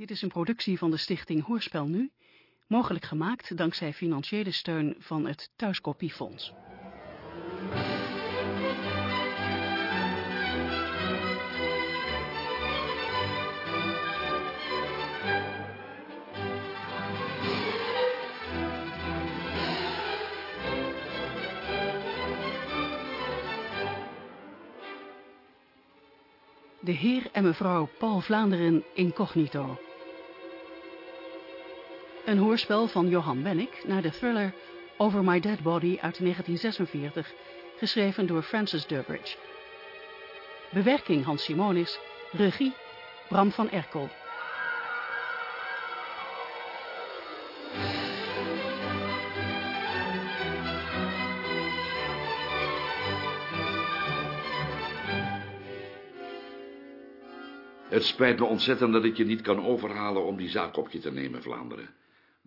Dit is een productie van de stichting Hoorspel Nu, mogelijk gemaakt dankzij financiële steun van het Thuiskopiefonds. De heer en mevrouw Paul Vlaanderen incognito. Een hoorspel van Johan Wennick naar de thriller Over My Dead Body uit 1946, geschreven door Francis Durbridge. Bewerking Hans Simonis, regie Bram van Erkel. Het spijt me ontzettend dat ik je niet kan overhalen om die zaak op je te nemen, Vlaanderen.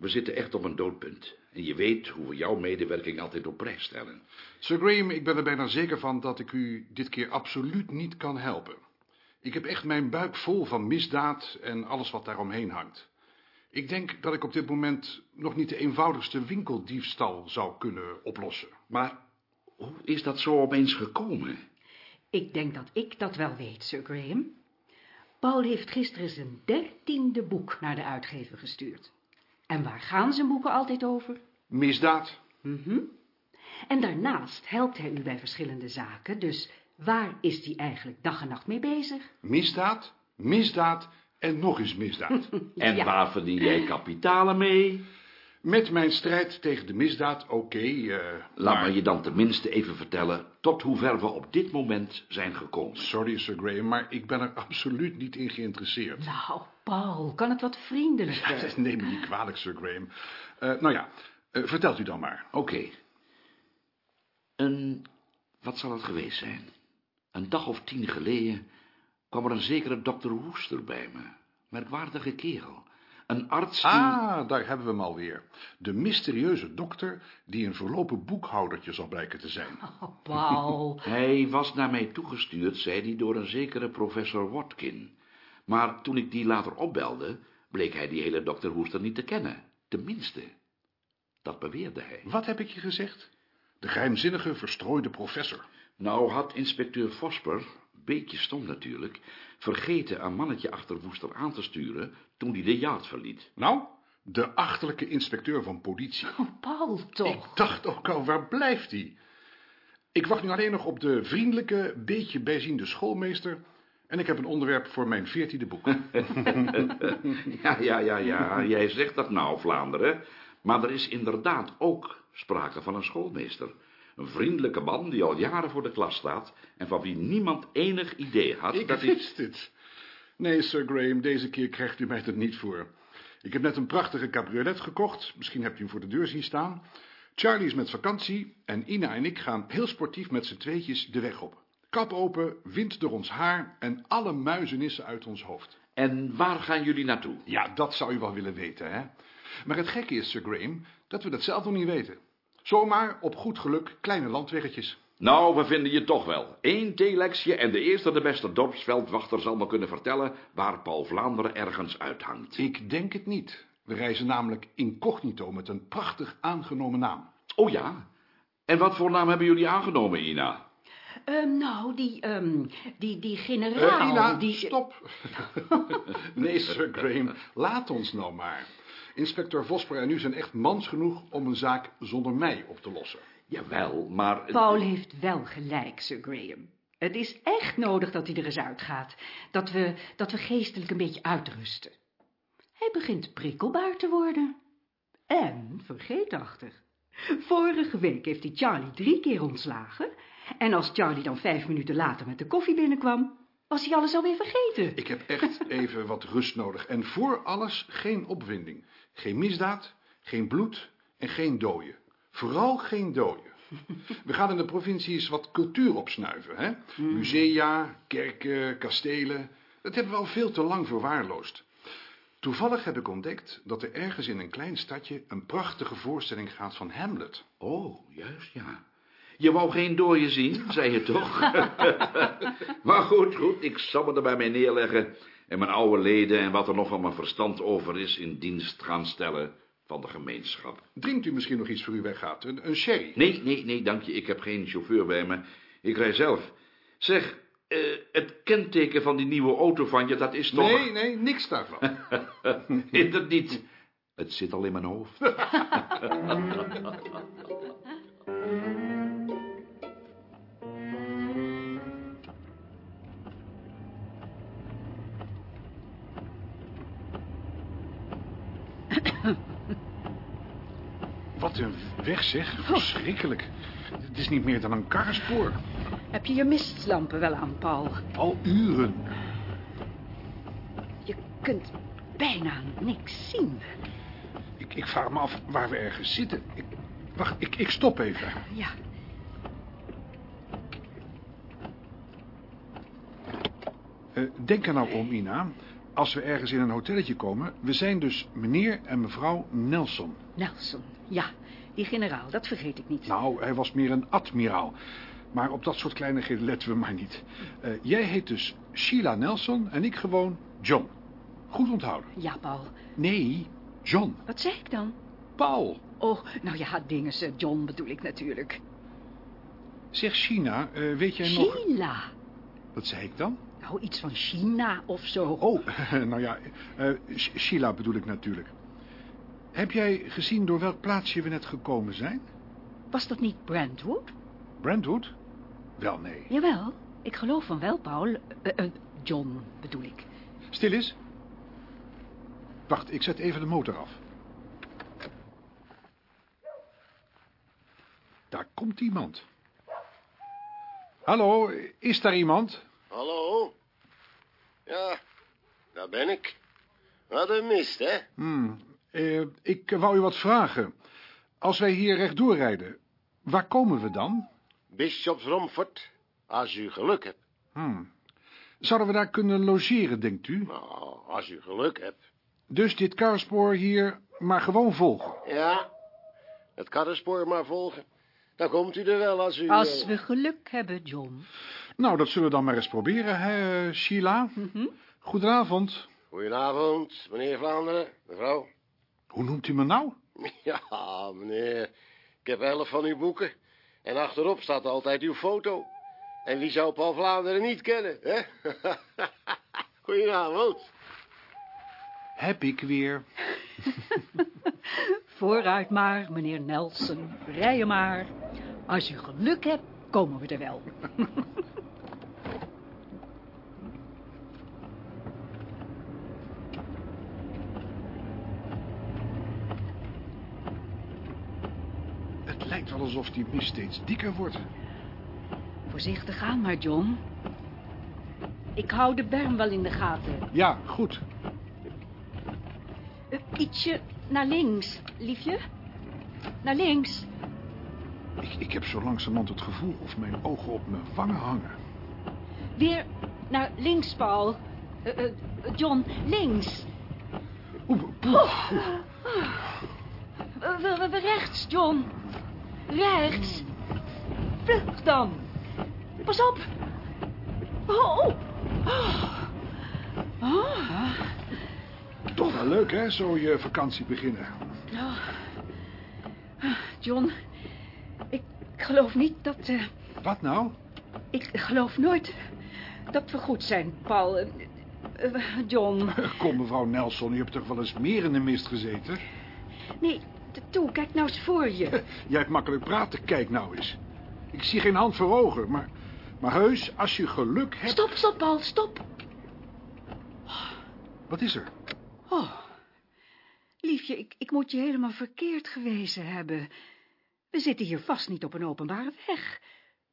We zitten echt op een doodpunt. En je weet hoe we jouw medewerking altijd op prijs stellen. Sir Graham, ik ben er bijna zeker van dat ik u dit keer absoluut niet kan helpen. Ik heb echt mijn buik vol van misdaad en alles wat daaromheen hangt. Ik denk dat ik op dit moment nog niet de eenvoudigste winkeldiefstal zou kunnen oplossen. Maar hoe is dat zo opeens gekomen? Ik denk dat ik dat wel weet, Sir Graham. Paul heeft gisteren zijn dertiende boek naar de uitgever gestuurd. En waar gaan zijn boeken altijd over? Misdaad? Mhm. En daarnaast helpt hij u bij verschillende zaken, dus waar is hij eigenlijk dag en nacht mee bezig? Misdaad, misdaad en nog eens misdaad. En waar verdien jij kapitalen mee? Met mijn strijd tegen de misdaad, oké, eh, Laat maar- me je dan tenminste even vertellen tot hoe ver we op dit moment zijn gekomen. Sorry, Sir Graham, maar ik ben er absoluut niet in geïnteresseerd. Nou, Paul, kan het wat vriendelijker? Neem me niet kwalijk, Sir Graham. Eh, nou ja, eh, vertelt u dan maar. Oké. Een, wat zal het geweest zijn? Een dag of tien geleden kwam er een zekere dokter Woester bij me. Merkwaardige kerel. Een arts die... Ah, daar hebben we hem alweer. De mysterieuze dokter die een verlopen boekhoudertje zal blijken te zijn. Oh, Paul. Hij was naar mij toegestuurd, zei hij, door een zekere professor Watkin. Maar toen ik die later opbelde, bleek hij die hele dokter Woester niet te kennen. Tenminste, dat beweerde hij. Wat heb ik je gezegd? De geheimzinnige, verstrooide professor. Nou had inspecteur Vosper, beetje stom natuurlijk, vergeten een mannetje achter Woester aan te sturen toen hij de jaard verliet. Nou, de achterlijke inspecteur van politie. Oh, Paul, toch? Ik dacht ook al, waar blijft hij? Ik wacht nu alleen nog op de vriendelijke, beetje bijziende schoolmeester... en ik heb een onderwerp voor mijn veertiende boek. Ja, ja, ja, ja, jij zegt dat nou, Vlaanderen. Maar er is inderdaad ook sprake van een schoolmeester. Een vriendelijke man die al jaren voor de klas staat... en van wie niemand enig idee had Ik dat hij... wist het. Nee, Sir Graham, deze keer krijgt u mij er niet voor. Ik heb net een prachtige cabriolet gekocht. Misschien hebt u hem voor de deur zien staan. Charlie is met vakantie en Ina en ik gaan heel sportief met z'n tweetjes de weg op. Kap open, wind door ons haar en alle muizenissen uit ons hoofd. En waar gaan jullie naartoe? Ja, dat zou u wel willen weten, hè? Maar het gekke is, Sir Graham, dat we dat zelf nog niet weten. Zomaar op goed geluk kleine landweggetjes. Nou, we vinden je toch wel. Eén telexje en de eerste de beste dorpsveldwachter zal me kunnen vertellen... waar Paul Vlaanderen ergens uithangt. Ik denk het niet. We reizen namelijk incognito met een prachtig aangenomen naam. Oh ja? En wat voor naam hebben jullie aangenomen, Ina? Ehm, nou, die, ehm, die, die generaal... Eh, Ina, die... stop. nee, Sir Graham, laat ons nou maar. Inspector Vosper en u zijn echt mans genoeg om een zaak zonder mij op te lossen. Jawel, maar... Paul heeft wel gelijk, Sir Graham. Het is echt nodig dat hij er eens uitgaat. Dat we, dat we geestelijk een beetje uitrusten. Hij begint prikkelbaar te worden. En vergeetachtig. Vorige week heeft hij Charlie drie keer ontslagen. En als Charlie dan vijf minuten later met de koffie binnenkwam, was hij alles alweer vergeten. Ik heb echt even wat rust nodig. En voor alles geen opwinding. Geen misdaad, geen bloed en geen dooien. Vooral geen dooien. We gaan in de provincies wat cultuur opsnuiven. Hè? Musea, kerken, kastelen. Dat hebben we al veel te lang verwaarloosd. Toevallig heb ik ontdekt dat er ergens in een klein stadje... een prachtige voorstelling gaat van Hamlet. Oh, juist, ja. Je wou geen dooie zien, zei je toch? maar goed, goed, ik zal me er bij mij neerleggen. En mijn oude leden en wat er nog van mijn verstand over is... in dienst gaan stellen van de gemeenschap. Drinkt u misschien nog iets voor u weggaat? Een, een sherry? Nee, nee, nee, dank je. Ik heb geen chauffeur bij me. Ik rij zelf. Zeg, eh, het kenteken van die nieuwe auto van je, dat is toch... Nee, nee, niks daarvan. Is het niet? Het zit al in mijn hoofd. Wat een weg zeg, verschrikkelijk. Het is niet meer dan een karspoor. Heb je je mistlampen wel aan, Paul? Al uren. Je kunt bijna niks zien. Ik, ik vraag me af waar we ergens zitten. Ik, wacht, ik, ik stop even. Ja, Eh, denk er nou om, Ina. Als we ergens in een hotelletje komen... we zijn dus meneer en mevrouw Nelson. Nelson. Ja, die generaal, dat vergeet ik niet. Nou, hij was meer een admiraal. Maar op dat soort kleinigheden letten we maar niet. Eh, jij heet dus Sheila Nelson en ik gewoon John. Goed onthouden. Ja, Paul. Nee, John. Wat zei ik dan? Paul. Oh, nou ja, dingen ze. John bedoel ik natuurlijk. Zeg, China, eh, weet jij nog... Sheila. Wat zei ik dan? Nou, iets van China of zo. Oh, nou ja, Sh- Sheila bedoel ik natuurlijk. Heb jij gezien door welk plaatsje we net gekomen zijn? Was dat niet Brentwood? Brentwood? Wel, nee. Jawel, ik geloof van wel, Paul. Eh, eh, John bedoel ik. Stil eens. Wacht, ik zet even de motor af. Daar komt iemand. Hallo, is daar iemand? Hallo? Ja, daar ben ik. Wat een mist, hè? Hmm, eh, ik wou u wat vragen. Als wij hier rechtdoor rijden, waar komen we dan? Bishops Romford, als u geluk hebt. Hmm. Zouden we daar kunnen logeren, denkt u? Nou, als u geluk hebt. Dus dit karspoor hier maar gewoon volgen. Ja, het karrenspoor maar volgen. Dan komt u er wel als u... Als we geluk hebben, John. Nou, dat zullen we dan maar eens proberen, hè, Sheila? Mhm. Goedenavond. Goedenavond, meneer Vlaanderen, mevrouw. Hoe noemt u me nou? Ja, meneer, ik heb elf van uw boeken. En achterop staat altijd uw foto. En wie zou Paul Vlaanderen niet kennen, hè? Goedenavond. Heb ik weer. Vooruit maar, meneer Nelson. Rijden maar. Als u geluk hebt, komen we er wel. Het lijkt wel alsof die mist steeds dikker wordt. Voorzichtig aan maar, John. Ik hou de berm wel in de gaten. Ja, goed. Eh, ietsje naar links, liefje. Naar links. Ik, ik heb zo langzamerhand het gevoel of mijn ogen op mijn wangen hangen. Weer naar links, Paul. Eh, eh, John, links. Oeh. Eh, we- we- we rechts, John. Rechts. Vlug dan. Pas op. Oh. oh. Oh. Toch wel leuk, hè, zo je vakantie beginnen. Oh. John, ik geloof niet dat... eh, Wat nou? ik geloof nooit dat we goed zijn, Paul. Eh, eh, John. Kom, mevrouw Nelson, u hebt toch wel eens meer in de mist gezeten? Nee, toe, kijk nou eens voor je. Jij hebt makkelijk praten, kijk nou eens. Ik zie geen hand voor ogen, maar, maar heus, als je geluk hebt... Stop, stop, Paul, stop. Wat is er? Oh, liefje, ik, ik moet je helemaal verkeerd gewezen hebben. We zitten hier vast niet op een openbare weg.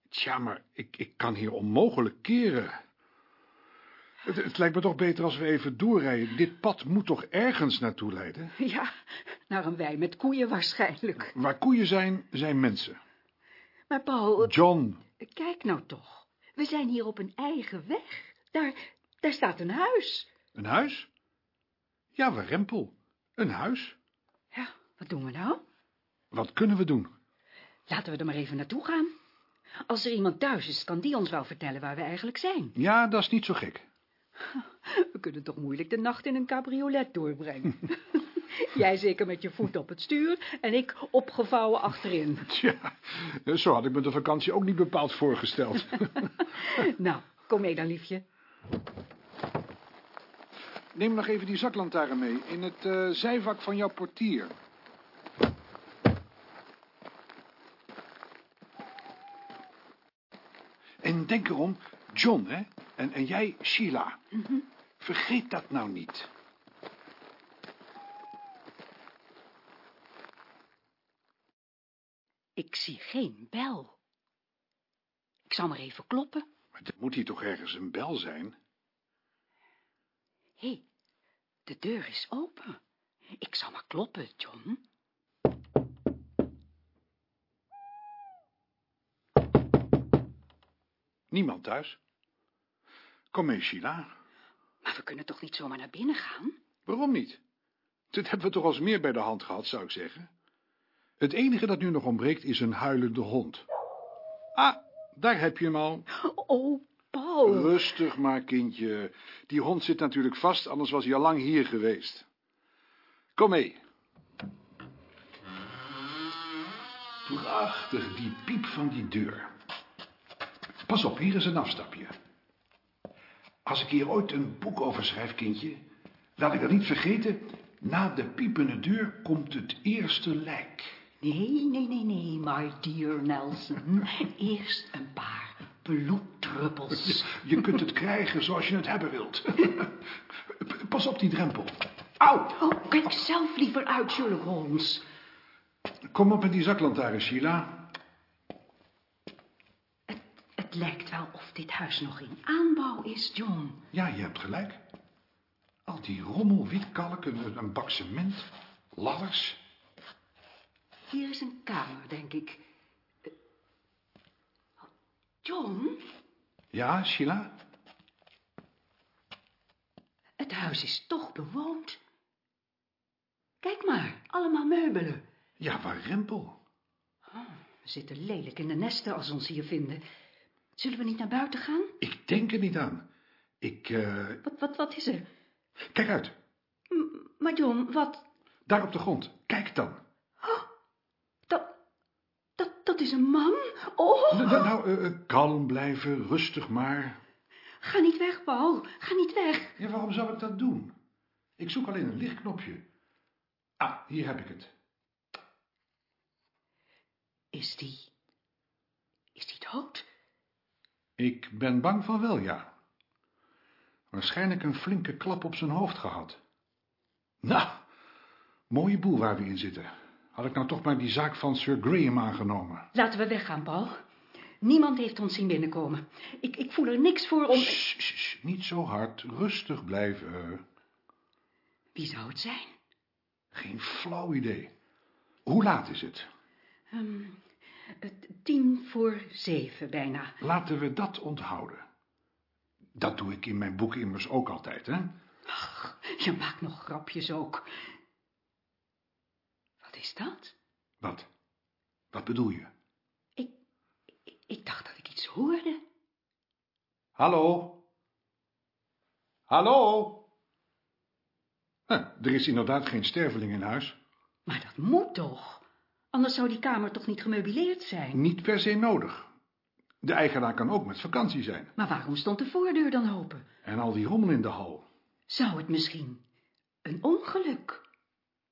Tja, maar ik, ik kan hier onmogelijk keren. Het, het lijkt me toch beter als we even doorrijden. Dit pad moet toch ergens naartoe leiden? Ja, naar een wei met koeien waarschijnlijk. Waar koeien zijn, zijn mensen. Maar Paul, John, kijk nou toch. We zijn hier op een eigen weg. Daar, daar staat een huis. een huis? Ja, we rempel. Een huis? Ja, wat doen we nou? Wat kunnen we doen? Laten we er maar even naartoe gaan. Als er iemand thuis is, kan die ons wel vertellen waar we eigenlijk zijn. Ja, dat is niet zo gek. We kunnen toch moeilijk de nacht in een cabriolet doorbrengen. Jij zeker met je voet op het stuur en ik opgevouwen achterin. Tja, zo had ik me de vakantie ook niet bepaald voorgesteld. Nou, kom mee dan, liefje. Neem nog even die zaklantaarn mee, in het eh, zijvak van jouw portier. En denk erom, John, hè? En, en jij, Sheila. Vergeet dat nou niet. Ik zie geen bel. Ik zal maar even kloppen. Maar er moet hier toch ergens een bel zijn? Hé, hey, de deur is open. Ik zal maar kloppen, John. Niemand thuis? Kom mee, Sheila. Maar we kunnen toch niet zomaar naar binnen gaan? Waarom niet? Dit hebben we toch als meer bij de hand gehad, zou ik zeggen. Het enige dat nu nog ontbreekt is een huilende hond. Ah, daar heb je hem al. Oh, Paul. Rustig maar, kindje. Die hond zit natuurlijk vast, anders was hij al lang hier geweest. Kom mee. Prachtig, die piep van die deur. Pas op, hier is een afstapje. Als ik hier ooit een boek over schrijf, kindje, laat ik dat niet vergeten. Na de piepende deur komt het eerste lijk. Nee, nee, nee, nee, my dear Nelson. Eerst een paar bloeddruppels. Je kunt het krijgen zoals je het hebben wilt. Pas op die drempel. Au! Oh, kijk zelf liever uit, Sherlock Holmes. Kom op met die zaklantaarn, Sheila. Het, lijkt wel of dit huis nog in aanbouw is, John. Ja, je hebt gelijk. Al die rommel, wietkalk, een, een bak cement, ladders. Hier is een kamer, denk ik. Eh, John, Ja, Sheila? het huis is toch bewoond. Kijk maar, allemaal meubelen. Ja, waar rempel? We zitten lelijk in de nesten als ze ons hier vinden. Zullen we niet naar buiten gaan? Ik denk er niet aan. Ik, eh... Wat, wat, wat is er? Kijk uit. M- maar John, wat... Daar op de grond. Kijk dan. Dat, dat, dat is een man? Oh, Nou, nou eh, eh, kalm blijven, rustig maar. ga niet weg, Paul. Ga niet weg. Ja, waarom zou ik dat doen? Ik zoek alleen een lichtknopje. Ah, hier heb ik het. Is die... Is die dood? Ik ben bang van wel, ja. Waarschijnlijk een flinke klap op zijn hoofd gehad. Nou, mooie boel waar we in zitten. Had ik nou toch maar die zaak van Sir Graham aangenomen. Laten we weggaan, Paul. Niemand heeft ons zien binnenkomen. Ik, ik voel er niks voor om... Shh, shh, shh, niet zo hard, rustig blijven. Wie zou het zijn? Geen flauw idee. Hoe laat is het? Ehm, het tien voor zeven bijna. Laten we dat onthouden. Dat doe ik in mijn boek immers ook altijd, hè? Je maakt nog grapjes ook. Wat is dat? Wat? Wat bedoel je? Ik, ik, ik dacht dat ik iets hoorde. Hallo? Hallo? Huh, er is inderdaad geen sterveling in huis. Maar dat moet toch? Anders zou die kamer toch niet gemeubileerd zijn? Niet per se nodig. De eigenaar kan ook met vakantie zijn. Maar waarom stond de voordeur dan open? En al die rommel in de hal. Zou het misschien een ongeluk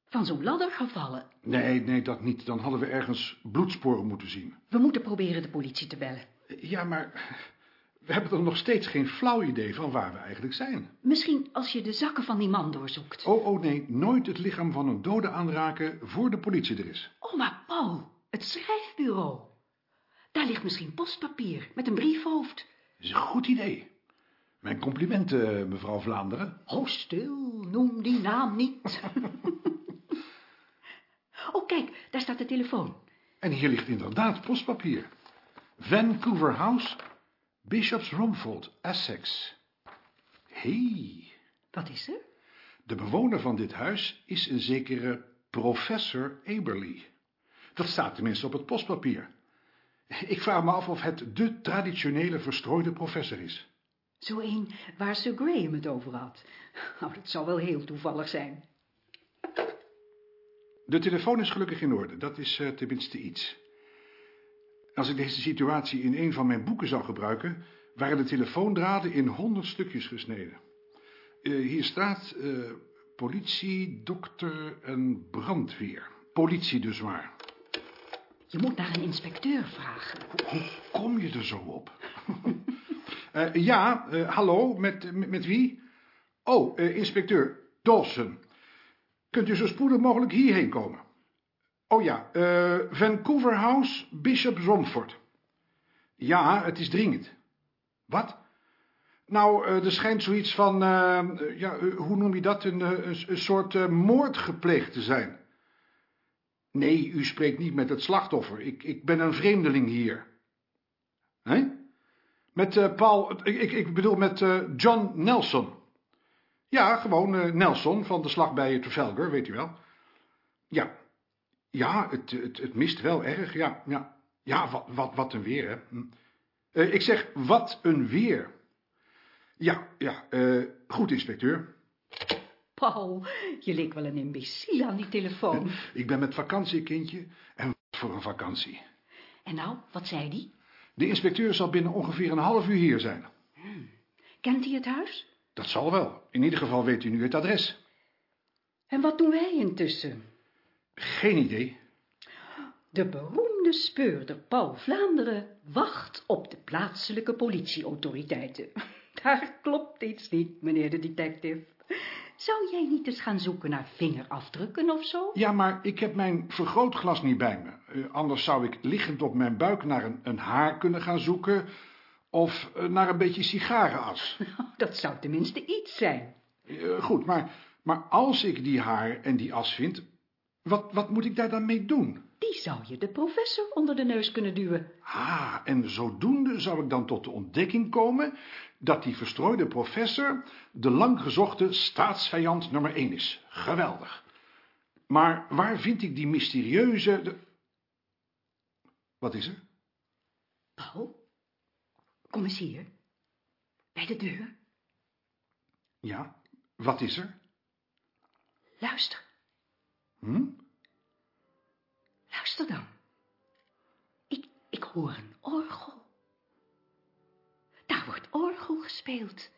van zo'n ladder gevallen? Nee, nee, dat niet. Dan hadden we ergens bloedsporen moeten zien. We moeten proberen de politie te bellen. Ja, maar we hebben er nog steeds geen flauw idee van waar we eigenlijk zijn. Misschien als je de zakken van die man doorzoekt. Oh, oh nee, nooit het lichaam van een dode aanraken voor de politie er is. Oh, maar Paul, het schrijfbureau. Daar ligt misschien postpapier met een briefhoofd. Dat is een goed idee. Mijn complimenten, mevrouw Vlaanderen. Oh, stil, noem die naam niet. oh, kijk, daar staat de telefoon. En hier ligt inderdaad postpapier. Vancouver House, Bishops Romfold, Essex. Hé, hey, Wat is er? de bewoner van dit huis is een zekere professor Eberly. Dat staat tenminste op het postpapier. Ik vraag me af of het de traditionele verstrooide professor is. Zo een waar Sir Graham het over had. Nou, dat zou wel heel toevallig zijn. De telefoon is gelukkig in orde, dat is uh, tenminste iets. Als ik deze situatie in een van mijn boeken zou gebruiken, waren de telefoondraden in honderd stukjes gesneden. Uh, hier staat uh, politie, dokter en brandweer. Politie dus maar. Je moet naar een inspecteur vragen. Hoe kom je er zo op? uh, ja, hallo, met, met, met, wie? Oh, inspecteur Dawson. Kunt u zo spoedig mogelijk hierheen komen? Oh ja, Vancouver House, Bishop Romford. Ja, het is dringend. Wat? Nou, er schijnt zoiets van, ja, hoe noem je dat, een, een, een soort moord gepleegd te zijn. Nee, u spreekt niet met het slachtoffer. Ik, ik ben een vreemdeling hier. Hé? Met uh, Paul, ik, ik bedoel met uh, John Nelson. Ja, gewoon uh, Nelson van de slag bij Trafalgar, weet u wel. Ja, ja, het, het, het mist wel erg, ja. Ja, ja wat, wat, wat een weer, hè. Hm. ik zeg, wat een weer. Ja, ja, goed, inspecteur. Paul, je leek wel een imbeciel aan die telefoon. Ik ben met vakantie, kindje. En wat voor een vakantie. En nou, wat zei die? De inspecteur zal binnen ongeveer een half uur hier zijn. Hmm. Kent hij het huis? Dat zal wel. In ieder geval weet u nu het adres. En wat doen wij intussen? Geen idee. De beroemde speurder Paul Vlaanderen wacht op de plaatselijke politieautoriteiten. Daar klopt iets niet, meneer de detective. Zou jij niet eens gaan zoeken naar vingerafdrukken of zo? Ja, maar ik heb mijn vergrootglas niet bij me. Uh, anders zou ik liggend op mijn buik naar een, een haar kunnen gaan zoeken... of uh, naar een beetje sigarenas. Dat zou tenminste iets zijn. Uh, goed, maar, maar als ik die haar en die as vind... Wat, wat moet ik daar dan mee doen? Die zou je de professor onder de neus kunnen duwen. Ah, en zodoende zou ik dan tot de ontdekking komen dat die verstrooide professor de lang gezochte staatsvijand nummer 1 is. Geweldig. Maar waar vind ik die mysterieuze... De... Wat is er? Paul, kom eens hier. Bij de deur. Ja, wat is er? Luister. Hm? Luister dan. Ik, ik hoor een orgel. Daar wordt orgel gespeeld.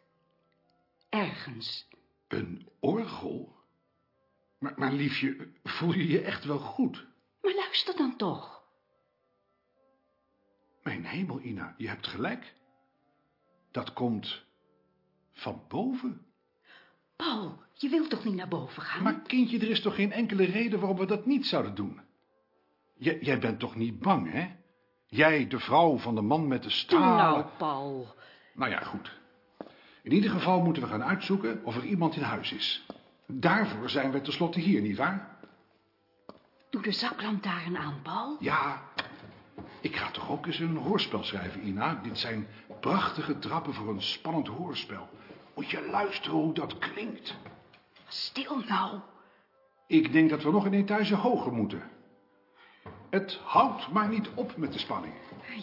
Ergens. Een orgel? Maar, maar liefje, voel je je echt wel goed? Maar luister dan toch. Mijn hemel, Ina, je hebt gelijk. Dat komt van boven. Paul, je wilt toch niet naar boven gaan? Maar kindje, er is toch geen enkele reden waarom we dat niet zouden doen? J jij bent toch niet bang, hè? Jij, de vrouw van de man met de stalen... Nou, Paul. Nou ja, goed. In ieder geval moeten we gaan uitzoeken of er iemand in huis is. Daarvoor zijn we tenslotte hier, nietwaar? Doe de zaklantaarn aan, Paul. Ja, ik ga toch ook eens een hoorspel schrijven, Ina. Dit zijn prachtige trappen voor een spannend hoorspel. Moet je luisteren hoe dat klinkt. Stil nou. Ik denk dat we nog een etage hoger moeten. Het houdt maar niet op met de spanning.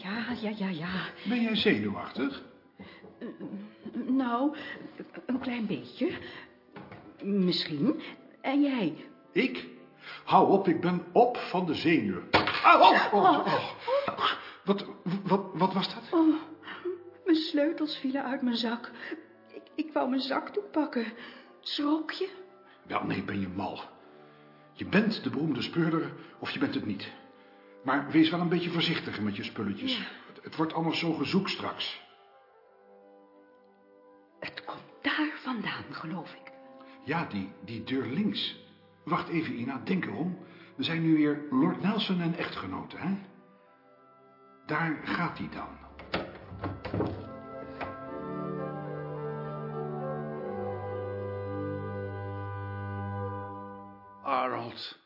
Ja, ja, ja, ja. Ben jij zenuwachtig? Nou, een klein beetje. Misschien. En jij? Ik? Hou op, ik ben op van de zenuw. Au, oh, oh, oh. Wat, wat, wat was dat? Oh, mijn sleutels vielen uit mijn zak. Ik, ik wou mijn zakdoek pakken. Schrok je? Wel, nee, ben je mal. Je bent de beroemde speurder of je bent het niet. Maar wees wel een beetje voorzichtiger met je spulletjes. Ja. Het, het, wordt allemaal zo gezoek straks. Het komt daar vandaan, geloof ik. Ja, die, die deur links. Wacht even, Ina, denk erom. We zijn nu weer Lord Nelson en echtgenoten, hè? Daar gaat hij dan. Arnold,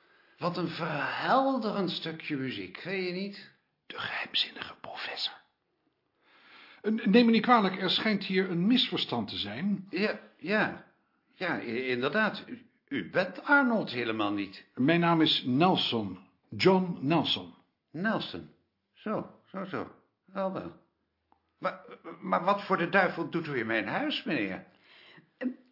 wat een verhelderend stukje muziek, vind je niet? De geheimzinnige professor. Neem me niet kwalijk, er schijnt hier een misverstand te zijn. Ja, ja, ja, inderdaad. U, u bent Arnold helemaal niet. Mijn naam is Nelson, John Nelson. Nelson, zo, zo, zo, wel wel. Maar, maar wat voor de duivel doet u in mijn huis, meneer?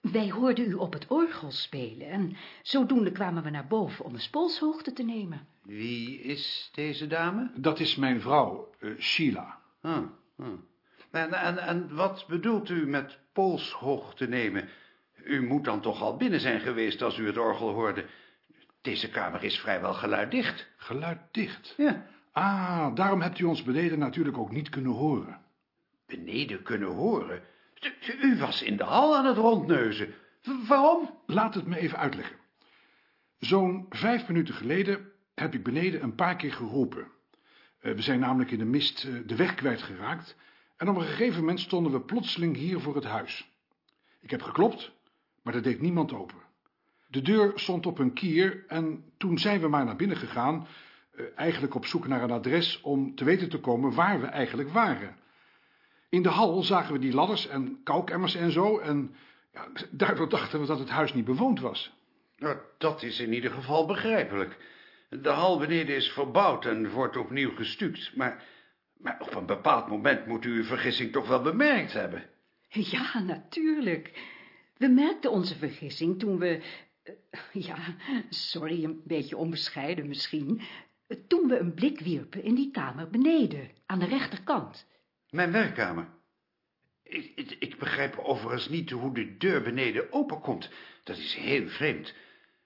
Wij hoorden u op het orgel spelen en zodoende kwamen we naar boven om een polshoogte te nemen. Wie is deze dame? Dat is mijn vrouw, eh, Sheila. Ah, ah. En, en, en wat bedoelt u met polshoog te nemen? U moet dan toch al binnen zijn geweest als u het orgel hoorde. Deze kamer is vrijwel geluiddicht. Geluiddicht. Ja. Ah, daarom hebt u ons beneden natuurlijk ook niet kunnen horen. Beneden kunnen horen. U- was in de hal aan het rondneuzen. Waarom? Laat het me even uitleggen. Zo'n vijf minuten geleden heb ik beneden een paar keer geroepen. Eh, we zijn namelijk in de mist eh, de weg kwijtgeraakt en op een gegeven moment stonden we plotseling hier voor het huis. Ik heb geklopt, maar er deed niemand open. De deur stond op een kier en toen zijn we maar naar binnen gegaan, eh, eigenlijk op zoek naar een adres om te weten te komen waar we eigenlijk waren. In de hal zagen we die ladders en koukemmers en zo en ja, daardoor dachten we dat het huis niet bewoond was. Nou, dat is in ieder geval begrijpelijk. De hal beneden is verbouwd en wordt opnieuw gestuukt. Maar, maar op een bepaald moment moet u uw vergissing toch wel bemerkt hebben. Ja, natuurlijk. We merkten onze vergissing toen we... eh, Ja, sorry, een beetje onbescheiden misschien. Toen we een blik wierpen in die kamer beneden, aan de rechterkant. Mijn werkkamer. Ik, ik, ik begrijp overigens niet hoe de deur beneden openkomt. Dat is heel vreemd.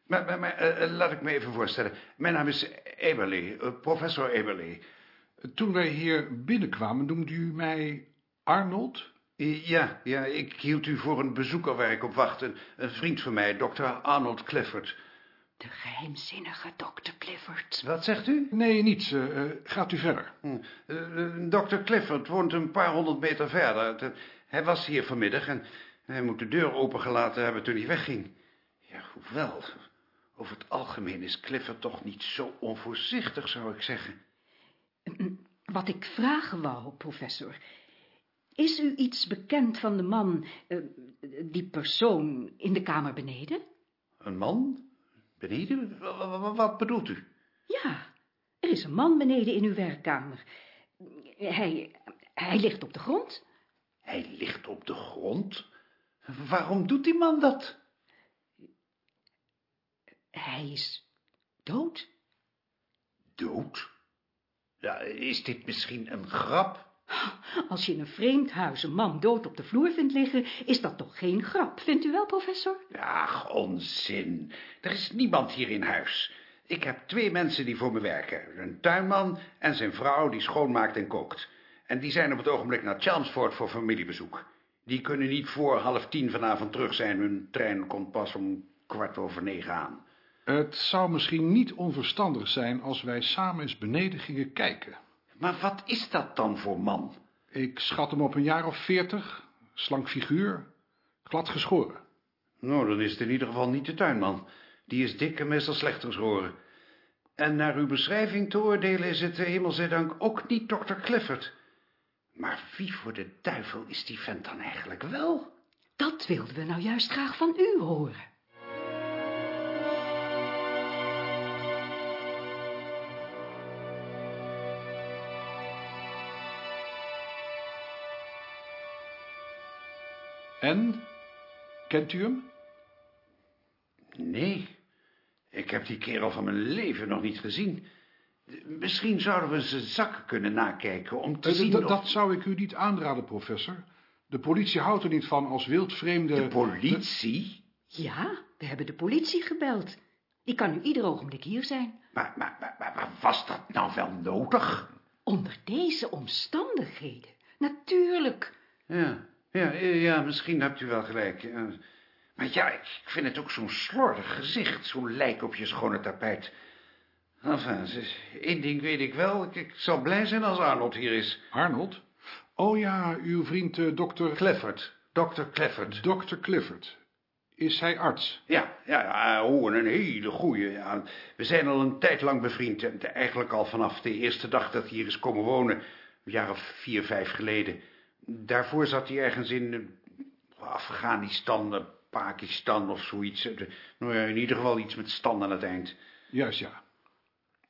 Maar, maar, maar eh, eh, laat ik me even voorstellen. Mijn naam is Eberly, eh, professor Eberly. Toen wij hier binnenkwamen noemde u mij Arnold? Ja, ja, ik hield u voor een bezoeker waar ik op wacht. Een, een vriend van mij, dokter Arnold Clifford. De geheimzinnige dokter Clifford. Wat zegt u? Nee, niets. eh, eh, gaat u verder. Hm. Dr. Clifford woont een paar honderd meter verder. De- Hij was hier vanmiddag en hij moet de deur opengelaten hebben toen hij wegging. Ja, hoewel, over het algemeen is Clifford toch niet zo onvoorzichtig, zou ik zeggen. Wat ik vragen wou, professor. Is u iets bekend van de man, eh, die persoon in de kamer beneden? Een man? Beneden? Wat bedoelt u? Ja, er is een man beneden in uw werkkamer. Hij, hij ligt op de grond. Hij ligt op de grond? Waarom doet die man dat? Hij is dood. Dood? Ja, is dit misschien een grap? Als je in een vreemd huis een man dood op de vloer vindt liggen, is dat toch geen grap, vindt u wel, professor? Ja, onzin. Er is niemand hier in huis. Ik heb twee mensen die voor me werken. Een tuinman en zijn vrouw die schoonmaakt en kookt. En die zijn op het ogenblik naar Chelmsford voor familiebezoek. Die kunnen niet voor half tien vanavond terug zijn. Hun trein komt pas om kwart over negen aan. Het zou misschien niet onverstandig zijn als wij samen eens beneden gingen kijken. Maar wat is dat dan voor man? Ik schat hem op een jaar of veertig, slank figuur, glad geschoren. Nou, dan is het in ieder geval niet de tuinman. Die is dik en meestal slecht geschoren. En naar uw beschrijving te oordelen is het, eh, hemelzijdank, ook niet dokter Clifford. Maar wie voor de duivel is die vent dan eigenlijk wel? Dat wilden we nou juist graag van u horen. En? Kent u hem? Nee, ik heb die kerel van mijn leven nog niet gezien. Misschien zouden we zijn zakken kunnen nakijken om te Eh, zien of... Dat zou ik u niet aanraden, professor. De politie houdt er niet van als wildvreemde... De politie? Ja, we hebben de politie gebeld. Die kan nu ieder ogenblik hier zijn. Maar, maar, maar, maar, maar was dat nou wel nodig? Onder deze omstandigheden. Natuurlijk. Ja, ja, ja, misschien hebt u wel gelijk. ja. Maar ja, ik vind het ook zo'n slordig gezicht, zo'n lijk op je schone tapijt. Enfin, één ding weet ik wel, ik, ik zal blij zijn als Arnold hier is. Arnold? Oh ja, uw vriend eh, dokter... Clifford, dokter Clifford. Dr. Clifford. Is hij arts? Ja, ja, ja, oh, en een hele goeie. Ja. We zijn al een tijd lang bevriend. en Eigenlijk al vanaf de eerste dag dat hij hier is komen wonen. Een jaar of vier, vijf geleden. Daarvoor zat hij ergens in eh, Afghanistan, eh, Pakistan of zoiets. Eh, Nou ja, in ieder geval iets met stand aan het eind. Juist, ja.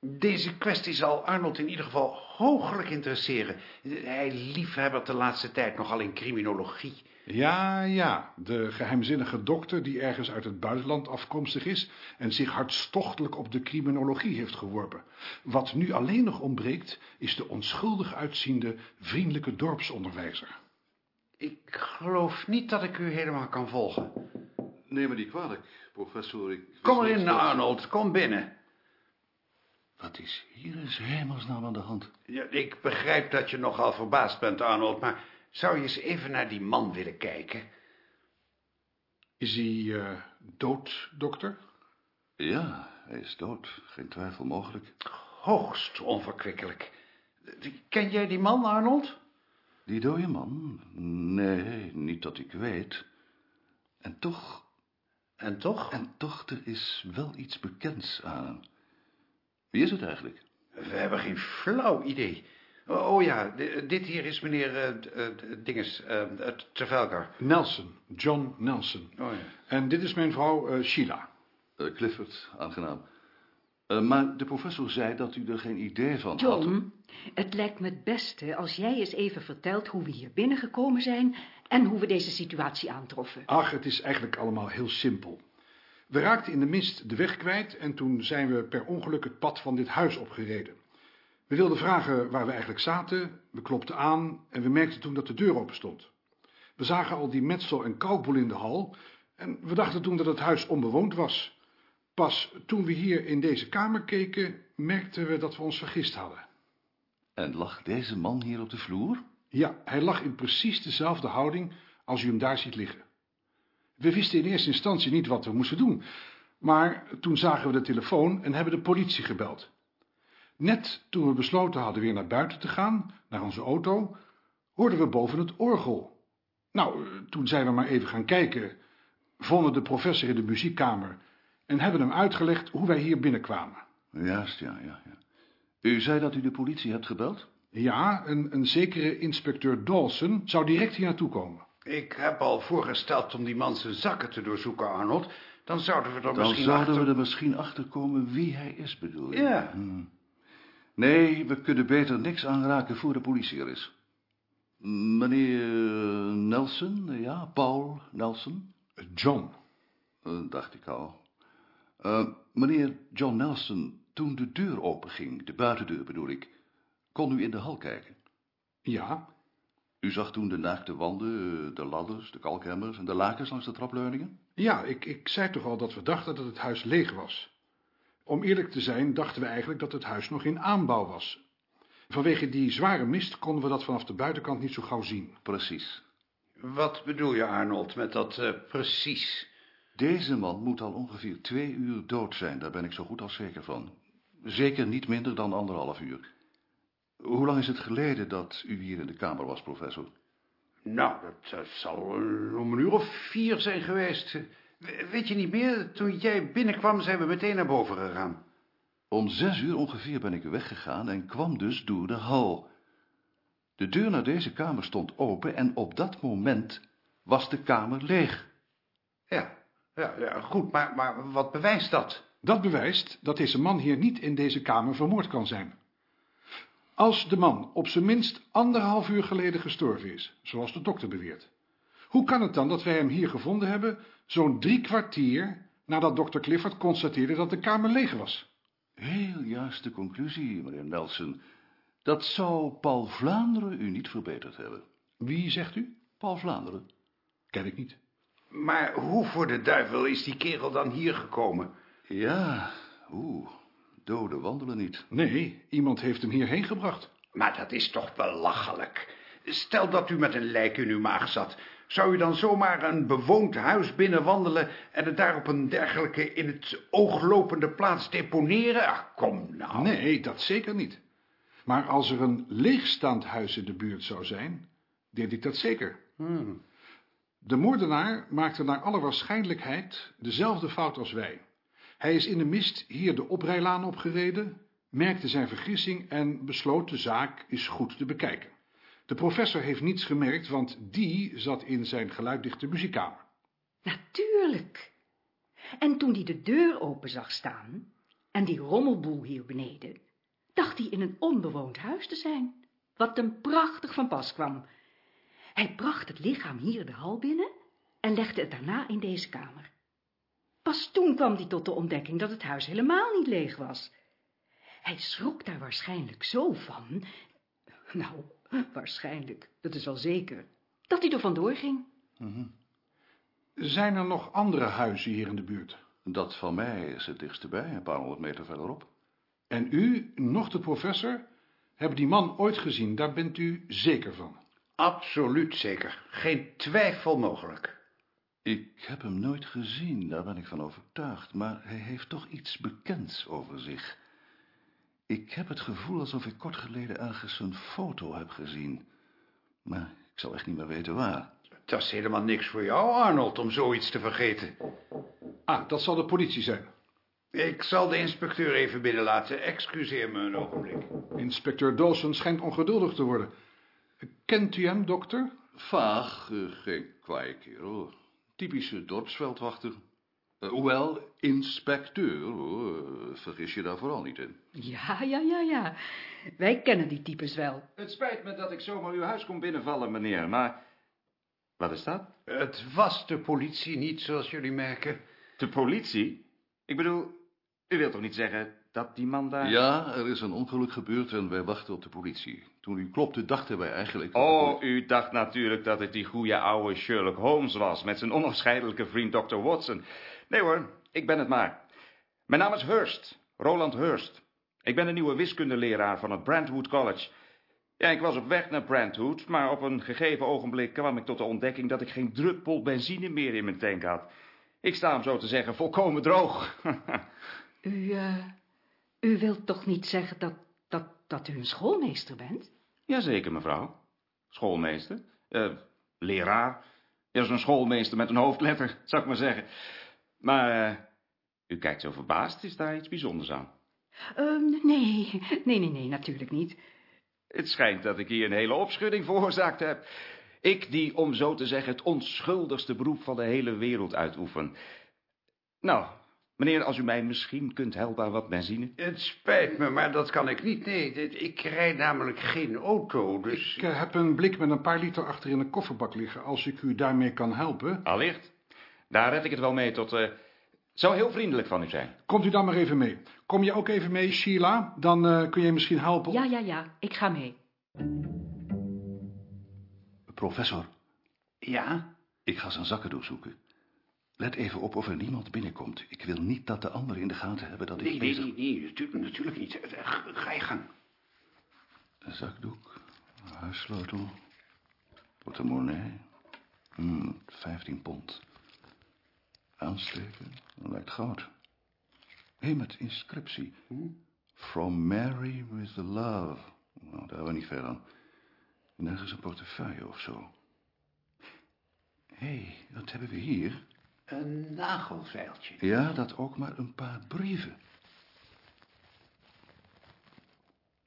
Deze kwestie zal Arnold in ieder geval hooglijk interesseren. Hij liefhebbert de laatste tijd nogal in criminologie. Ja, ja, de geheimzinnige dokter die ergens uit het buitenland afkomstig is en zich hartstochtelijk op de criminologie heeft geworpen. Wat nu alleen nog ontbreekt, is de onschuldig uitziende, vriendelijke dorpsonderwijzer. Ik geloof niet dat ik u helemaal kan volgen. Neem me niet kwalijk, professor. Ik Kom erin, dat- Arnold, kom binnen. Wat is hier in hemelsnaam aan de hand? Ja, ik begrijp dat je nogal verbaasd bent, Arnold, maar zou je eens even naar die man willen kijken? Is hij eh, dood, dokter? Ja, hij is dood. Geen twijfel mogelijk. Hoogst onverkwikkelijk. Ken jij die man, Arnold? Die dode man? Nee, niet dat ik weet. En toch, En toch? en toch, er is wel iets bekends aan hem. Wie is het eigenlijk? We hebben geen flauw idee. Oh, ja, di- dit hier is meneer eh, eh, d- Dinges, uh, Trafalgar. Nelson, John Nelson. Oh ja. En dit is mijn vrouw eh, Sheila. Clifford, aangenaam. Eh, maar de professor zei dat u er geen idee van had. John, het lijkt me het beste als jij eens even vertelt hoe we hier binnengekomen zijn en hoe we deze situatie aantroffen. Ach, het is eigenlijk allemaal heel simpel. We raakten in de mist de weg kwijt en toen zijn we per ongeluk het pad van dit huis opgereden. We wilden vragen waar we eigenlijk zaten, we klopten aan en we merkten toen dat de deur open stond. We zagen al die metsel en kalkboel in de hal en we dachten toen dat het huis onbewoond was. Pas toen we hier in deze kamer keken, merkten we dat we ons vergist hadden. En lag deze man hier op de vloer? Ja, hij lag in precies dezelfde houding als u hem daar ziet liggen. We wisten in eerste instantie niet wat we moesten doen, maar toen zagen we de telefoon en hebben de politie gebeld. Net toen we besloten hadden weer naar buiten te gaan, naar onze auto, hoorden we boven het orgel. Nou, toen zijn we maar even gaan kijken, vonden de professor in de muziekkamer en hebben hem uitgelegd hoe wij hier binnenkwamen. Juist, ja, ja, ja. U zei dat u de politie hebt gebeld? Ja, een, een zekere inspecteur Dawson zou direct hier naartoe komen. Ik heb al voorgesteld om die man zijn zakken te doorzoeken, Arnold. Dan zouden we er Dan misschien zouden achter... we er misschien achter komen wie hij is, bedoel je? Ja. Hm. Nee, we kunnen beter niks aanraken voor de politie er is. Meneer Nelson, ja, Paul Nelson, John. Eh, dacht ik al. Eh, meneer John Nelson, toen de deur openging, de buitendeur bedoel ik, kon u in de hal kijken. Ja, U zag toen de naakte wanden, eh, de ladders, de kalkhemmers en de lakens langs de trapleuningen? Ja, ik, ik zei toch al dat we dachten dat het huis leeg was. Om eerlijk te zijn dachten we eigenlijk dat het huis nog in aanbouw was. Vanwege die zware mist konden we dat vanaf de buitenkant niet zo gauw zien. Precies. Wat bedoel je, Arnold, met dat eh, precies? Deze man moet al ongeveer twee uur dood zijn, daar ben ik zo goed als zeker van. Zeker niet minder dan anderhalf uur. Hoe lang is het geleden dat u hier in de kamer was, professor? Nou, dat eh, zal om een uur of vier zijn geweest. We- Weet je niet meer? Toen jij binnenkwam, zijn we meteen naar boven gegaan. Om zes uur ongeveer ben ik weggegaan en kwam dus door de hal. De deur naar deze kamer stond open en op dat moment was de kamer leeg. Ja, ja, ja goed, maar, maar wat bewijst dat? Dat bewijst dat deze man hier niet in deze kamer vermoord kan zijn. Als de man op zijn minst anderhalf uur geleden gestorven is, zoals de dokter beweert, hoe kan het dan dat wij hem hier gevonden hebben, zo'n drie kwartier nadat dokter Clifford constateerde dat de kamer leeg was? Heel juiste conclusie, meneer Nelson. Dat zou Paul Vlaanderen u niet verbeterd hebben. Wie zegt u? Paul Vlaanderen? Ken ik niet. Maar hoe voor de duivel is die kerel dan hier gekomen? Ja, oeh, doden wandelen niet. Nee, iemand heeft hem hierheen gebracht. Maar dat is toch belachelijk. Stel dat u met een lijk in uw maag zat. Zou u dan zomaar een bewoond huis binnenwandelen... en het daar op een dergelijke in het oog lopende plaats deponeren? Ach, kom nou. Nee, dat zeker niet. Maar als er een leegstaand huis in de buurt zou zijn, deed ik dat zeker. De moordenaar maakte naar alle waarschijnlijkheid dezelfde fout als wij. Hij is in de mist hier de oprijlaan opgereden, merkte zijn vergissing en besloot de zaak eens goed te bekijken. De professor heeft niets gemerkt, want die zat in zijn geluiddichte muziekkamer. Natuurlijk. En toen hij de deur open zag staan, En die rommelboel hier beneden, dacht hij in een onbewoond huis te zijn, wat hem prachtig van pas kwam. Hij bracht het lichaam hier de hal binnen en legde het daarna in deze kamer. Pas toen kwam hij tot de ontdekking dat het huis helemaal niet leeg was. Hij schrok daar waarschijnlijk zo van, nou, waarschijnlijk, dat is wel zeker, dat hij er vandoor ging. Zijn er nog andere huizen hier in de buurt? Dat van mij is het dichtste bij, een paar honderd meter verderop. En u, nog de professor, hebben die man ooit gezien, daar bent u zeker van. Absoluut zeker. Geen twijfel mogelijk. Ik heb hem nooit gezien, daar ben ik van overtuigd, maar hij heeft toch iets bekends over zich. Ik heb het gevoel alsof ik kort geleden ergens een foto heb gezien. Maar ik zal echt niet meer weten waar. Dat is helemaal niks voor jou, Arnold, om zoiets te vergeten. Ah, dat zal de politie zijn. Ik zal de inspecteur even binnenlaten. Excuseer me een ogenblik. Inspecteur Dawson schijnt ongeduldig te worden. Kent u hem, dokter? Vaag, eh, geen kwaaie kerel. Typische dorpsveldwachter. Eh, hoewel, inspecteur, hoor, eh, vergis je daar vooral niet in. Ja, ja, ja, ja. Wij kennen die types wel. Het spijt me dat ik zomaar uw huis kom binnenvallen, meneer, maar... Wat is dat? Het was de politie niet, zoals jullie merken. De politie? Ik bedoel, u wilt toch niet zeggen dat die man daar... Ja, er is een ongeluk gebeurd en wij wachten op de politie. Toen u klopte, dachten wij eigenlijk... de Oh, u dacht natuurlijk dat het die goede oude Sherlock Holmes was... met zijn onafscheidelijke vriend Dr. Watson. Nee hoor, ik ben het maar. Mijn naam is Hurst, Roland Hurst. Ik ben een nieuwe wiskundeleraar van het Brentwood College. Ja, ik was op weg naar Brentwood, maar op een gegeven ogenblik kwam ik tot de ontdekking... dat ik geen druppel benzine meer in mijn tank had. Ik sta hem zo te zeggen volkomen droog. U, eh, u wilt toch niet zeggen dat, dat, dat u een schoolmeester bent? Jazeker, mevrouw. Schoolmeester. Eh, leraar. Ja, zo'n schoolmeester met een hoofdletter, zou ik maar zeggen. Maar eh, u kijkt zo verbaasd. Is daar iets bijzonders aan? Ehm, nee, nee, nee, nee, natuurlijk niet. Het schijnt dat ik hier een hele opschudding veroorzaakt heb. Ik die, om zo te zeggen, het onschuldigste beroep van de hele wereld uitoefen. Nou, meneer, als u mij misschien kunt helpen aan wat benzine. Het spijt me, maar dat kan ik niet. Nee, dit- ik rijd namelijk geen auto, dus... Ik eh, heb een blik met een paar liter achter in de kofferbak liggen. Als ik u daarmee kan helpen. Allicht. Daar red ik het wel mee tot... eh zou heel vriendelijk van u zijn. Komt u dan maar even mee. Kom je ook even mee, Sheila? Dan eh, kun je misschien helpen. Ja, ja, ja, ik ga mee. Professor, Ja? ik ga zijn zakken doorzoeken. Let even op of er niemand binnenkomt. Ik wil niet dat de anderen in de gaten hebben dat ik Nee, nee, bezig... nee, nee, natuurlijk, natuurlijk niet. Eh, Ga ga je gang. Een zakdoek, een huissleutel, portemonnee, hmm, 15 pond. Aansteken, lijkt goud. Hé, met inscriptie. From Mary with love. Nou, daar hebben we niet ver aan. Nergens een portefeuille of zo. Hé, wat hebben we hier? Een nagelveiltje. Ja, dat ook maar een paar brieven.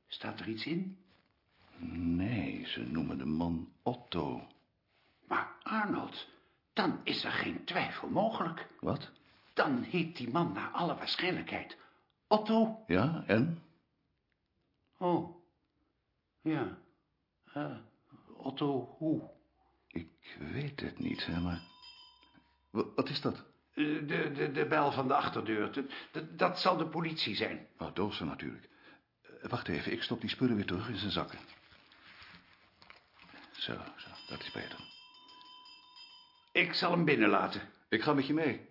Staat er iets in? Nee, ze noemen de man Otto. Maar Arnold, dan is er geen twijfel mogelijk. Wat? Dan heet die man naar alle waarschijnlijkheid Otto. Ja, en? Oh, ja. Eh, Otto hoe? Ik weet het niet, hè, maar... Wa- Wat is dat? Eh, De, de, de bel van de achterdeur. Dat, dat, dat zal de politie zijn. Oh, Dawson natuurlijk. Eh, Wacht even, ik stop die spullen weer terug in zijn zakken. Zo, zo, dat is beter. Ik zal hem binnenlaten. Ik ga met je mee.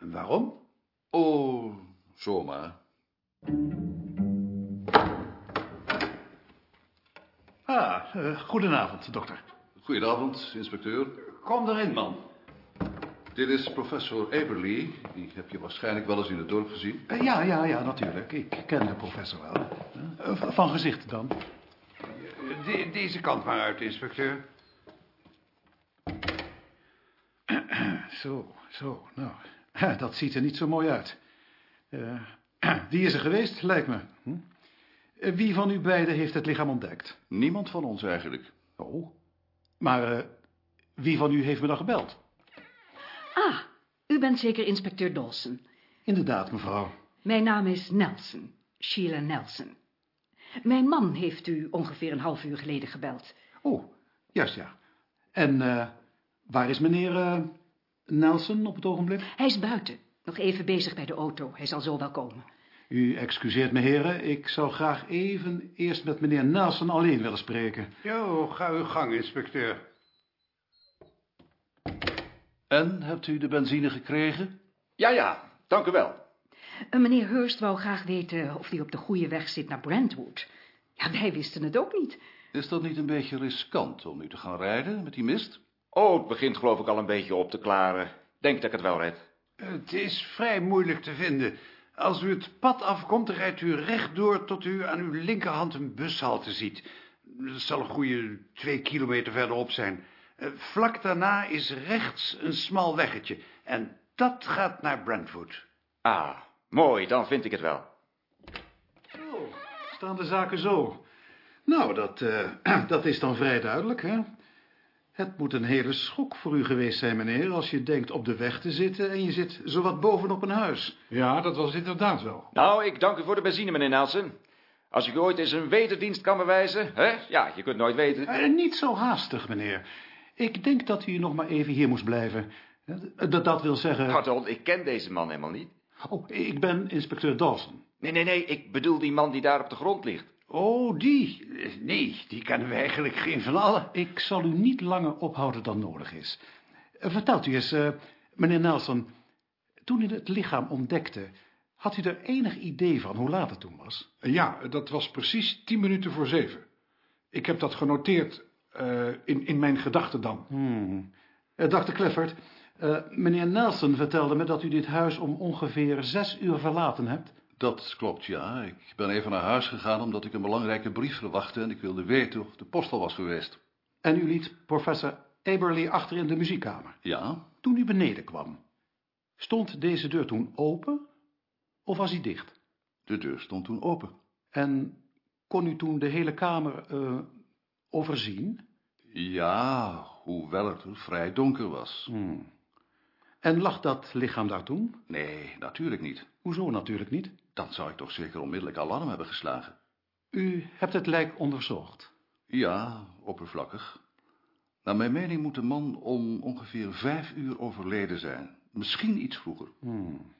En waarom? Oh, zomaar. Ah, eh, goedenavond, dokter. Goedenavond, inspecteur. Kom erin, man. Dit is professor Eberly. Die heb je waarschijnlijk wel eens in het dorp gezien. Eh, ja, ja, ja, natuurlijk. Ik ken de professor wel. Eh, van gezicht dan. De- deze kant maar uit, inspecteur. Zo, zo, nou. Dat ziet er niet zo mooi uit. Eh, wie is er geweest, lijkt me. Hm? Eh, Wie van u beiden heeft het lichaam ontdekt? Niemand van ons eigenlijk. Oh. Maar eh, wie van u heeft me dan gebeld? Ah, u bent zeker inspecteur Dawson. Inderdaad, mevrouw. Mijn naam is Nelson, Sheila Nelson. Mijn man heeft u ongeveer een half uur geleden gebeld. Oh, juist ja. En eh, waar is meneer eh, Nelson op het ogenblik? Hij is buiten, nog even bezig bij de auto. Hij zal zo wel komen. U excuseert me, heren. Ik zou graag even eerst met meneer Nelson alleen willen spreken. Jo, ga uw gang, inspecteur. En, hebt u de benzine gekregen? Ja, ja, dank u wel. Uh, meneer Hurst wou graag weten of hij op de goede weg zit naar Brentwood. Ja, wij wisten het ook niet. Is dat niet een beetje riskant om nu te gaan rijden met die mist? Oh, het begint geloof ik al een beetje op te klaren. Denk dat ik het wel red. Het is vrij moeilijk te vinden. Als u het pad afkomt, rijdt u rechtdoor tot u aan uw linkerhand een bushalte ziet. Dat zal een goede twee kilometer verderop zijn. Eh, Vlak daarna is rechts een smal weggetje. En dat gaat naar Brentwood. Ah, mooi, dan vind ik het wel. Oh, staan de zaken zo. Nou, dat, eh, dat is dan vrij duidelijk, hè? Het moet een hele schok voor u geweest zijn, meneer, als je denkt op de weg te zitten en je zit zowat bovenop een huis. Ja, dat was inderdaad wel. Nou, ik dank u voor de benzine, meneer Nelson. Als ik u ooit eens een wederdienst kan bewijzen, hè? Ja, je kunt nooit weten. Eh, niet zo haastig, meneer. Ik denk dat u nog maar even hier moest blijven. Dat, dat wil zeggen... Pardon, ik ken deze man helemaal niet. Oh, ik ben inspecteur Dawson. Nee, nee, nee, ik bedoel die man die daar op de grond ligt. Oh, die? Nee, die kennen we eigenlijk geen van allen. Ik zal u niet langer ophouden dan nodig is. Vertelt u eens, eh, meneer Nelson, toen u het lichaam ontdekte, had u er enig idee van hoe laat het toen was? Ja, dat was precies tien minuten voor zeven. Ik heb dat genoteerd eh, in, in mijn gedachten dan. Hmm. Eh, Dr. Clifford, meneer Nelson vertelde me dat u dit huis om ongeveer zes uur verlaten hebt. Dat klopt, ja. Ik ben even naar huis gegaan omdat ik een belangrijke brief verwachtte... en ik wilde weten of de post al was geweest. En u liet professor Eberly achter in de muziekkamer. Ja, Toen u beneden kwam, stond deze deur toen open of was hij dicht? de deur stond toen open. En kon u toen de hele kamer eh, overzien? Ja, hoewel het vrij donker was. Hmm. En lag dat lichaam daar toen? Nee, natuurlijk niet. Hoezo natuurlijk niet? Dan zou ik toch zeker onmiddellijk alarm hebben geslagen. U hebt het lijk onderzocht. Ja, oppervlakkig. Naar mijn mening moet de man om ongeveer vijf uur overleden zijn. Misschien iets vroeger. Hmm.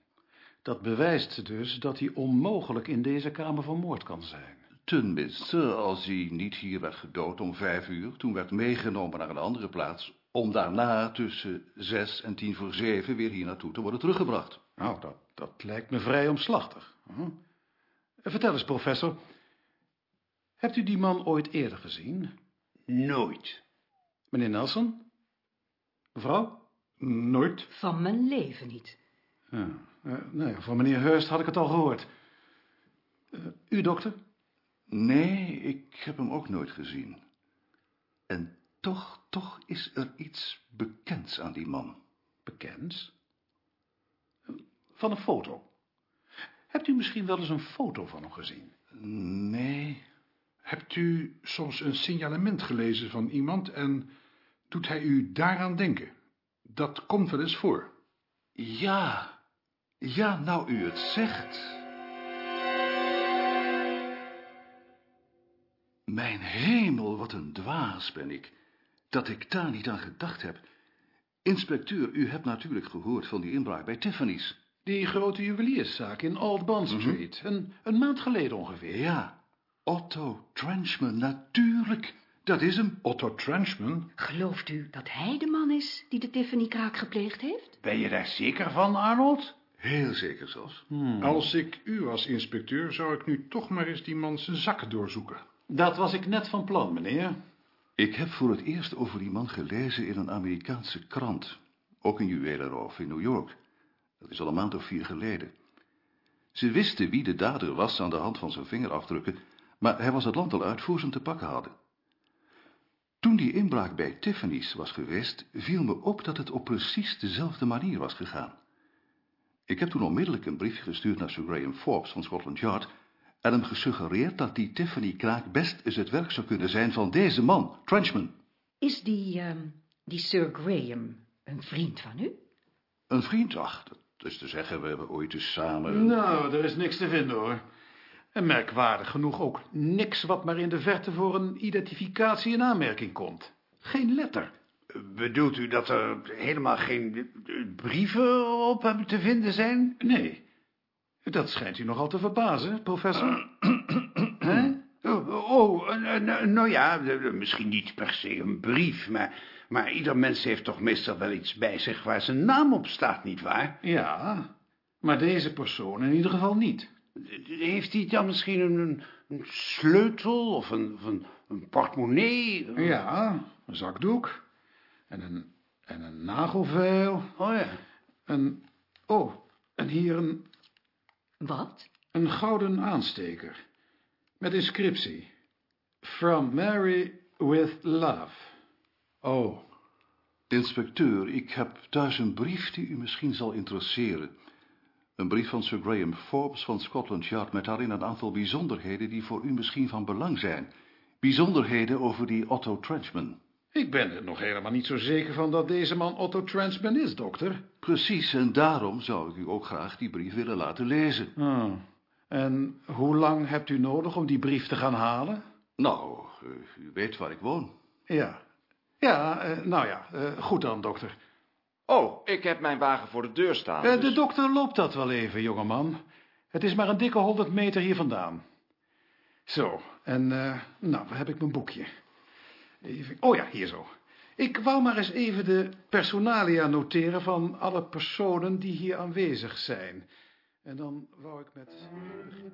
Dat bewijst dus dat hij onmogelijk in deze kamer vermoord kan zijn. Tenminste, als hij niet hier werd gedood om vijf uur, toen werd meegenomen naar een andere plaats, om daarna tussen zes en tien voor zeven weer hier naartoe te worden teruggebracht. Nou, dat, dat lijkt me vrij omslachtig. Hm? Vertel eens, professor. Hebt u die man ooit eerder gezien? Nooit. Meneer Nelson? Mevrouw? Nooit. Van mijn leven niet. Ja, eh, nou ja, van meneer Hurst had ik het al gehoord. Eh, u, dokter? Nee, ik heb hem ook nooit gezien. En toch, toch is er iets bekends aan die man. Bekend? Van een foto. Hebt u misschien wel eens een foto van hem gezien? Nee, Hebt u soms een signalement gelezen van iemand en doet hij u daaraan denken? Dat komt wel eens voor. ja, ja, nou u het zegt. Mijn hemel, wat een dwaas ben ik, dat ik daar niet aan gedacht heb. Inspecteur, u hebt natuurlijk gehoord van die inbraak bij Tiffany's. Die grote juwelierszaak in Old Bond Street. een, een maand geleden ongeveer. Ja, Otto Trenchman, natuurlijk, dat is hem. Otto Trenchman? Gelooft u dat hij de man is die de Tiffany-kraak gepleegd heeft? Ben je daar zeker van, Arnold? Heel zeker zelfs. Als ik u was inspecteur, zou ik nu toch maar eens die man zijn zakken doorzoeken. Dat was ik net van plan, meneer. Ik heb voor het eerst over die man gelezen in een Amerikaanse krant. Ook een juwelenroof in New York. Dat is al een maand of vier geleden. Ze wisten wie de dader was aan de hand van zijn vingerafdrukken, maar hij was het land al uit voor ze hem te pakken hadden. Toen die inbraak bij Tiffany's was geweest, viel me op dat het op precies dezelfde manier was gegaan. Ik heb toen onmiddellijk een briefje gestuurd naar Sir Graham Forbes van Scotland Yard en hem gesuggereerd dat die Tiffany-kraak best eens het werk zou kunnen zijn van deze man, Trenchman. Is die, ehm, die Sir Graham een vriend van u? Een vriend, ach, dat, is te zeggen, we hebben ooit eens samen... Nou, er is niks te vinden hoor. En merkwaardig genoeg ook niks wat maar in de verte voor een identificatie in aanmerking komt. Geen letter. Bedoelt u dat er helemaal geen brieven op hem te vinden zijn? Nee. Dat schijnt u nogal te verbazen, professor. Hè? Oh, oh, eh, eh, nou ja, eh, misschien niet per se een brief, maar, maar ieder mens heeft toch meestal wel iets bij zich waar zijn naam op staat, nietwaar? Ja, maar deze persoon in ieder geval niet. Heeft hij dan misschien een, een sleutel of een, of een, een portemonnee? Ja, een zakdoek. En een, en een nagelveil. Oh ja. En, oh, en hier een, Wat? een gouden aansteker. Met inscriptie. From Mary with love. Oh, inspecteur, ik heb thuis een brief die u misschien zal interesseren. Een brief van Sir Graham Forbes van Scotland Yard met daarin een aantal bijzonderheden die voor u misschien van belang zijn. Bijzonderheden over die Otto Trenchman. Ik ben er nog helemaal niet zo zeker van dat deze man Otto Transman is, dokter. Precies, en daarom zou ik u ook graag die brief willen laten lezen. Ah. En hoe lang hebt u nodig om die brief te gaan halen? Nou, eh, u weet waar ik woon. Ja. Ja, eh, nou ja, eh, goed dan, dokter. Oh, ik heb mijn wagen voor de deur staan. Eh, dus- de dokter loopt dat wel even, jongeman. Het is maar een dikke honderd meter hier vandaan. Zo, en eh, nou, waar heb ik mijn boekje? Even, oh ja, hier zo. Ik wou maar eens even de personalia noteren van alle personen die hier aanwezig zijn. En dan wou ik met beginnen.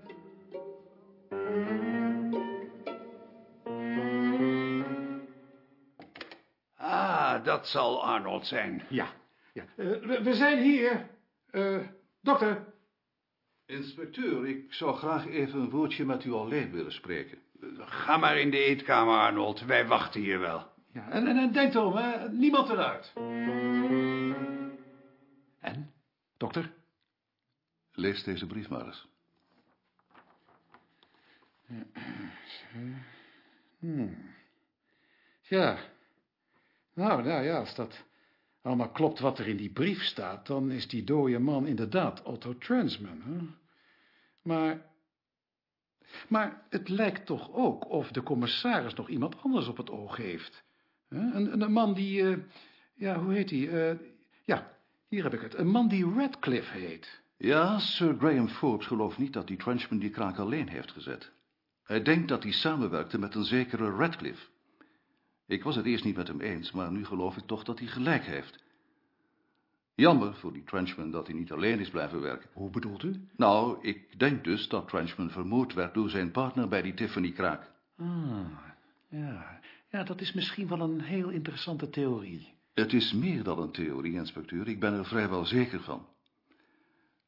Ah, dat zal Arnold zijn. Ja, ja. Eh, we, we zijn hier. Eh, dokter. Inspecteur, ik zou graag even een woordje met u alleen willen spreken. Ga maar in de eetkamer, Arnold. Wij wachten hier wel. Ja, en, en, en denk erom, hè, niemand eruit. En, dokter? Lees deze brief maar eens. Ja. Nou, nou ja, als dat allemaal klopt wat er in die brief staat, dan is die dode man inderdaad Otto Transman. Hè? Maar, maar het lijkt toch ook of de commissaris nog iemand anders op het oog heeft. Een, een, man die, eh, ja, hoe heet hij? Eh, ja, hier heb ik het. Een man die Radcliffe heet. Ja, Sir Graham Forbes gelooft niet dat die Trenchman die kraak alleen heeft gezet. Hij denkt dat hij samenwerkte met een zekere Radcliffe. Ik was het eerst niet met hem eens, maar nu geloof ik toch dat hij gelijk heeft. Jammer voor die Trenchman dat hij niet alleen is blijven werken. Hoe bedoelt u? Nou, ik denk dus dat Trenchman vermoord werd door zijn partner bij die Tiffany-kraak. Ah, ja. Ja, dat is misschien wel een heel interessante theorie. Het is meer dan een theorie, inspecteur. Ik ben er vrijwel zeker van.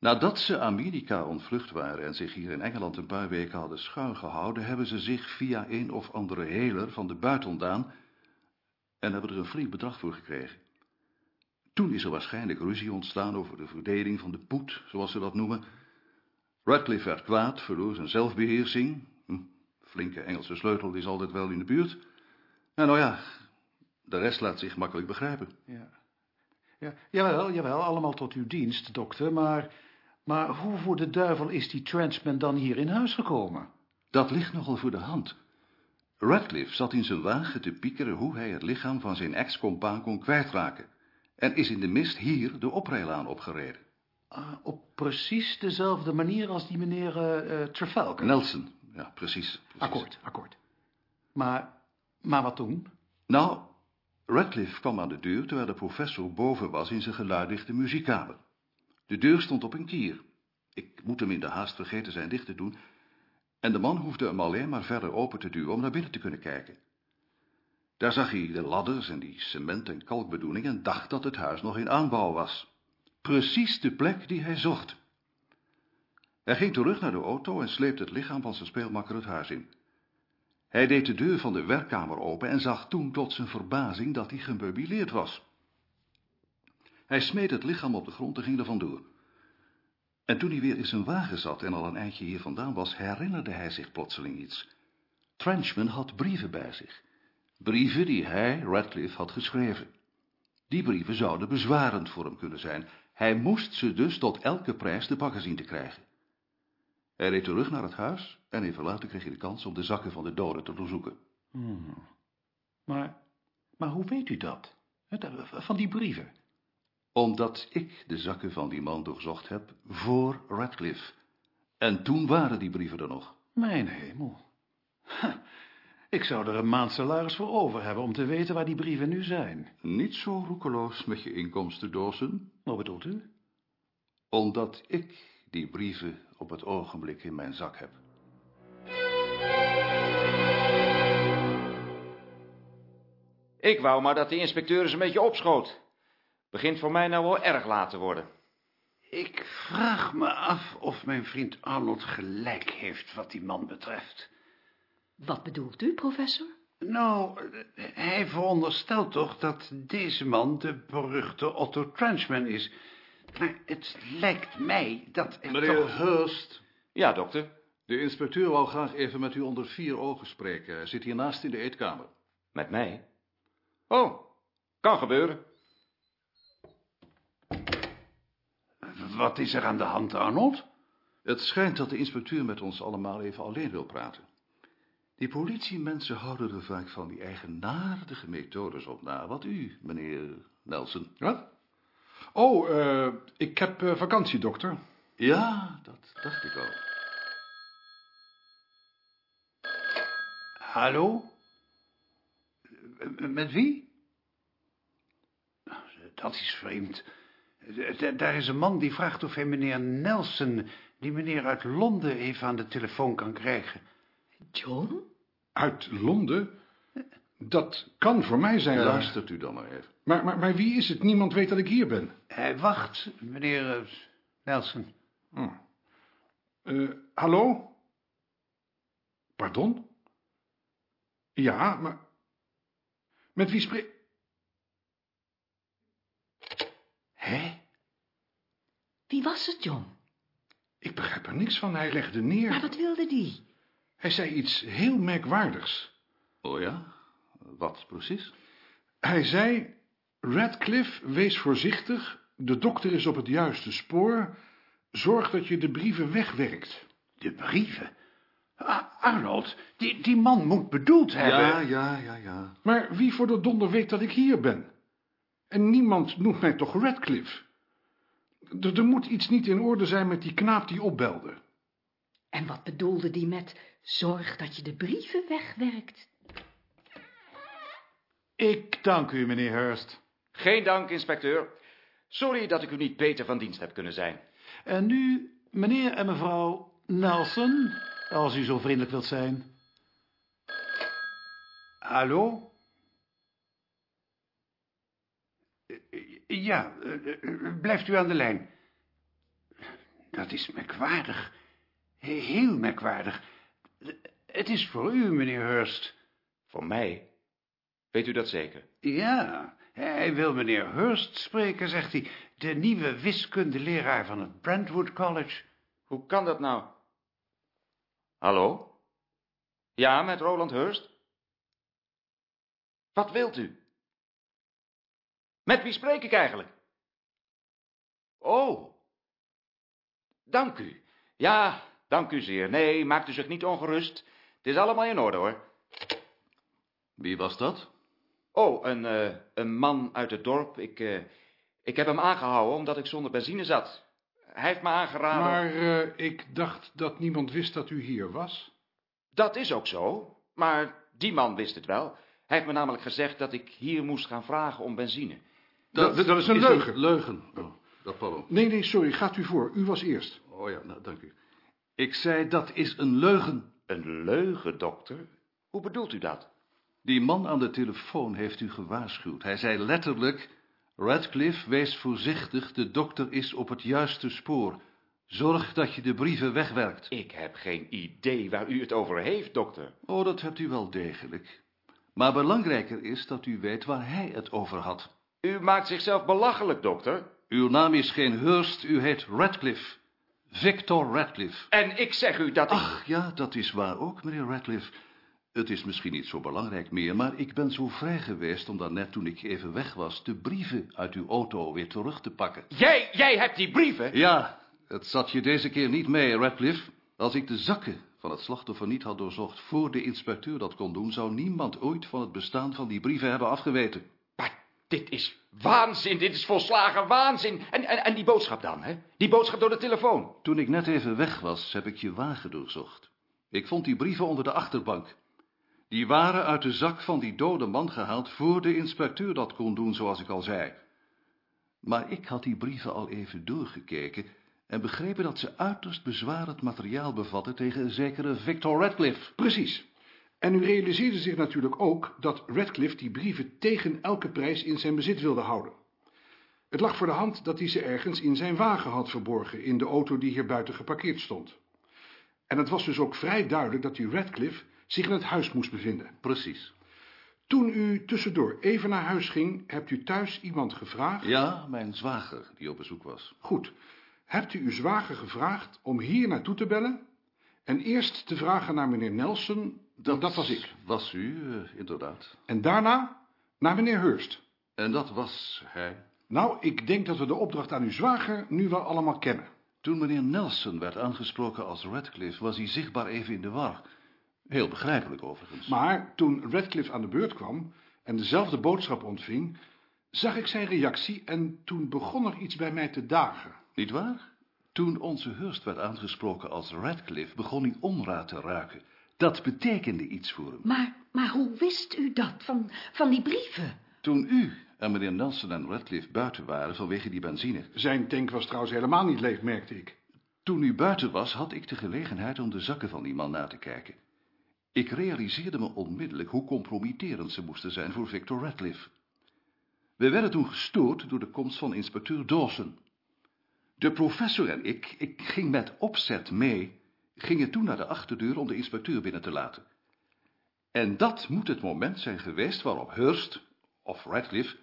Nadat ze Amerika ontvlucht waren en zich hier in Engeland een paar weken hadden schuilgehouden, hebben ze zich via een of andere heler van de buit ontdaan en hebben er een flink bedrag voor gekregen. Toen is er waarschijnlijk ruzie ontstaan over de verdeling van de poet, zoals ze dat noemen. Radcliffe werd kwaad, verloor zijn zelfbeheersing. Hm, flinke Engelse sleutel is altijd wel in de buurt. En nou ja, de rest laat zich makkelijk begrijpen. Ja. Ja, jawel, jawel, allemaal tot uw dienst, dokter, maar, maar hoe voor de duivel is die Trenchman dan hier in huis gekomen? Dat ligt nogal voor de hand. Radcliffe zat in zijn wagen te piekeren hoe hij het lichaam van zijn ex-compaan kon kwijtraken. En is in de mist hier de oprijlaan opgereden. Ah, op precies dezelfde manier als die meneer eh, Trafalgar. Nelson, ja, precies. precies. Akkoord, akkoord. Maar, maar wat toen? Nou, Radcliffe kwam aan de deur terwijl de professor boven was in zijn geluiddichte muziekkamer. De deur stond op een kier. Ik moet hem in de haast vergeten zijn dicht te doen. En de man hoefde hem alleen maar verder open te duwen om naar binnen te kunnen kijken. Daar zag hij de ladders en die cement- en kalkbedoeling en dacht dat het huis nog in aanbouw was. Precies de plek die hij zocht. Hij ging terug naar de auto en sleepte het lichaam van zijn speelmakker het huis in. Hij deed de deur van de werkkamer open en zag toen tot zijn verbazing dat hij gemeubileerd was. Hij smeet het lichaam op de grond en ging er vandoor. En toen hij weer in zijn wagen zat en al een eindje hier vandaan was, herinnerde hij zich plotseling iets. Trenchman had brieven bij zich. Brieven die hij, Radcliffe, had geschreven. Die brieven zouden bezwarend voor hem kunnen zijn. Hij moest ze dus tot elke prijs te pakken zien te krijgen. Hij reed terug naar het huis en even later kreeg hij de kans om de zakken van de doden te doorzoeken. Hmm. Maar, maar hoe weet u dat? Eh, Van die brieven? Omdat ik de zakken van die man doorzocht heb voor Radcliffe. En toen waren die brieven er nog. Mijn hemel. Ha, Ik zou er een maand salaris voor over hebben om te weten waar die brieven nu zijn. Niet zo roekeloos met je inkomsten, Dawson. Wat bedoelt u? Omdat ik die brieven op het ogenblik in mijn zak heb. Ik wou maar dat die inspecteur eens een beetje opschoot. Begint voor mij nou wel erg laat te worden. Ik vraag me af of mijn vriend Arnold gelijk heeft wat die man betreft. Wat bedoelt u, professor? Nou, hij veronderstelt toch dat deze man de beruchte Otto Trenchman is. Maar het lijkt mij dat er Meneer toch... Hurst, Ja, dokter. de inspecteur wou graag even met u onder vier ogen spreken. Hij zit hiernaast in de eetkamer. Met mij? Oh, kan gebeuren. Wat is er aan de hand, Arnold? Het schijnt dat de inspecteur met ons allemaal even alleen wil praten. Die politiemensen houden er vaak van die eigenaardige methodes op na. Wat u, meneer Nelson. Wat? Oh, eh, ik heb eh, vakantie, dokter. Ja, dat dacht ik al. Hallo? Eh, Met wie? Dat is vreemd. Daar is een man die vraagt of hij meneer Nelson, die meneer uit Londen, even aan de telefoon kan krijgen. John? Uit Londen? Dat kan voor mij zijn. Luistert u dan maar even. Maar, maar, maar wie is het? Niemand weet dat ik hier ben. Hij wacht, meneer eh, Nelson. Eh, hallo? Pardon? Ja, maar... Met wie spreek... Hé? Wie was het, John? Ik begrijp er niks van. Hij legde neer. Maar wat wilde die? Hij zei iets heel merkwaardigs. Oh ja? Wat precies? Hij zei... Radcliffe, wees voorzichtig. De dokter is op het juiste spoor. Zorg dat je de brieven wegwerkt. De brieven? Ah, Arnold, die, die man moet bedoeld hebben... Ja, ja, ja, ja. Maar wie voor de donder weet dat ik hier ben? En niemand noemt mij toch Radcliffe? Er, er moet iets niet in orde zijn met die knaap die opbelde. En wat bedoelde die met zorg dat je de brieven wegwerkt? Ik dank u, meneer Hurst. Geen dank, inspecteur. Sorry dat ik u niet beter van dienst heb kunnen zijn. En nu, meneer en mevrouw Nelson, als u zo vriendelijk wilt zijn. Hallo? Eh, Ja, eh, blijft u aan de lijn. Dat is merkwaardig. He- Heel merkwaardig. Het is voor u, meneer Hurst. Voor mij? Weet u dat zeker? Ja, hij wil meneer Hurst spreken, zegt hij. De nieuwe wiskundeleraar van het Brentwood College. Hoe kan dat nou? Hallo? Ja, met Roland Hurst? Wat wilt u? Met wie spreek ik eigenlijk? Oh. Dank u. Ja, dank u zeer. Nee, maakt u zich niet ongerust. Het is allemaal in orde, hoor. Wie was dat? Oh, een, eh, een man uit het dorp. Ik, eh, ik heb hem aangehouden omdat ik zonder benzine zat. Hij heeft me aangeraden... Maar eh, ik dacht dat niemand wist dat u hier was. Dat is ook zo, maar die man wist het wel. Hij heeft me namelijk gezegd dat ik hier moest gaan vragen om benzine. Dat, dat is een leugen. leugen. Oh, dat pardon. Nee, nee, sorry, gaat u voor. U was eerst. Oh ja, nou, dank u. Ik zei, dat is een leugen. Een leugen, dokter? Hoe bedoelt u dat? Die man aan de telefoon heeft u gewaarschuwd. Hij zei letterlijk... Radcliffe, wees voorzichtig, de dokter is op het juiste spoor. Zorg dat je de brieven wegwerkt. Ik heb geen idee waar u het over heeft, dokter. Oh, dat hebt u wel degelijk. Maar belangrijker is dat u weet waar hij het over had. U maakt zichzelf belachelijk, dokter. Uw naam is geen Hurst, u heet Radcliffe. Victor Radcliffe. En ik zeg u dat ik... Ach, ja, dat is waar ook, meneer Radcliffe. Het is misschien niet zo belangrijk meer, maar ik ben zo vrij geweest om daarnet toen ik even weg was de brieven uit uw auto weer terug te pakken. Jij, jij hebt die brieven? Ja, het zat je deze keer niet mee, Radcliffe. Als ik de zakken van het slachtoffer niet had doorzocht voor de inspecteur dat kon doen, zou niemand ooit van het bestaan van die brieven hebben afgeweten. Dit is waanzin, dit is volslagen waanzin. En, en, en die boodschap dan, hè? Die boodschap door de telefoon. Toen ik net even weg was, heb ik je wagen doorzocht. Ik vond die brieven onder de achterbank. Die waren uit de zak van die dode man gehaald voor de inspecteur dat kon doen, zoals ik al zei. Maar ik had die brieven al even doorgekeken en begrepen dat ze uiterst bezwarend materiaal bevatten tegen een zekere Victor Radcliffe. Precies. En u realiseerde zich natuurlijk ook dat Radcliffe die brieven tegen elke prijs in zijn bezit wilde houden. Het lag voor de hand dat hij ze ergens in zijn wagen had verborgen, in de auto die hier buiten geparkeerd stond. En het was dus ook vrij duidelijk dat die Radcliffe zich in het huis moest bevinden. Precies. Toen u tussendoor even naar huis ging, hebt u thuis iemand gevraagd... Ja, mijn zwager die op bezoek was. Goed. Hebt u uw zwager gevraagd om hier naartoe te bellen... en eerst te vragen naar meneer Nelson, dat, dat was ik. Was u, eh, inderdaad. En daarna naar meneer Hurst. En dat was hij. Nou, ik denk dat we de opdracht aan uw zwager nu wel allemaal kennen. Toen meneer Nelson werd aangesproken als Radcliffe, was hij zichtbaar even in de war. Heel begrijpelijk overigens. Maar toen Radcliffe aan de beurt kwam en dezelfde boodschap ontving, zag ik zijn reactie en toen begon er iets bij mij te dagen. Niet waar? Toen onze Hurst werd aangesproken als Radcliffe, begon hij onraad te ruiken. Dat betekende iets voor hem. Maar, maar hoe wist u dat van, van die brieven? Toen u en meneer Nelson en Radcliffe buiten waren vanwege die benzine. Zijn tank was trouwens helemaal niet leeg, merkte ik. Toen u buiten was, had ik de gelegenheid om de zakken van die man na te kijken. Ik realiseerde me onmiddellijk hoe compromitterend ze moesten zijn voor Victor Radcliffe. We werden toen gestoord door de komst van inspecteur Dawson. De professor en ik, ik ging met opzet mee, gingen toen naar de achterdeur om de inspecteur binnen te laten. En dat moet het moment zijn geweest waarop Hurst, of Radcliffe,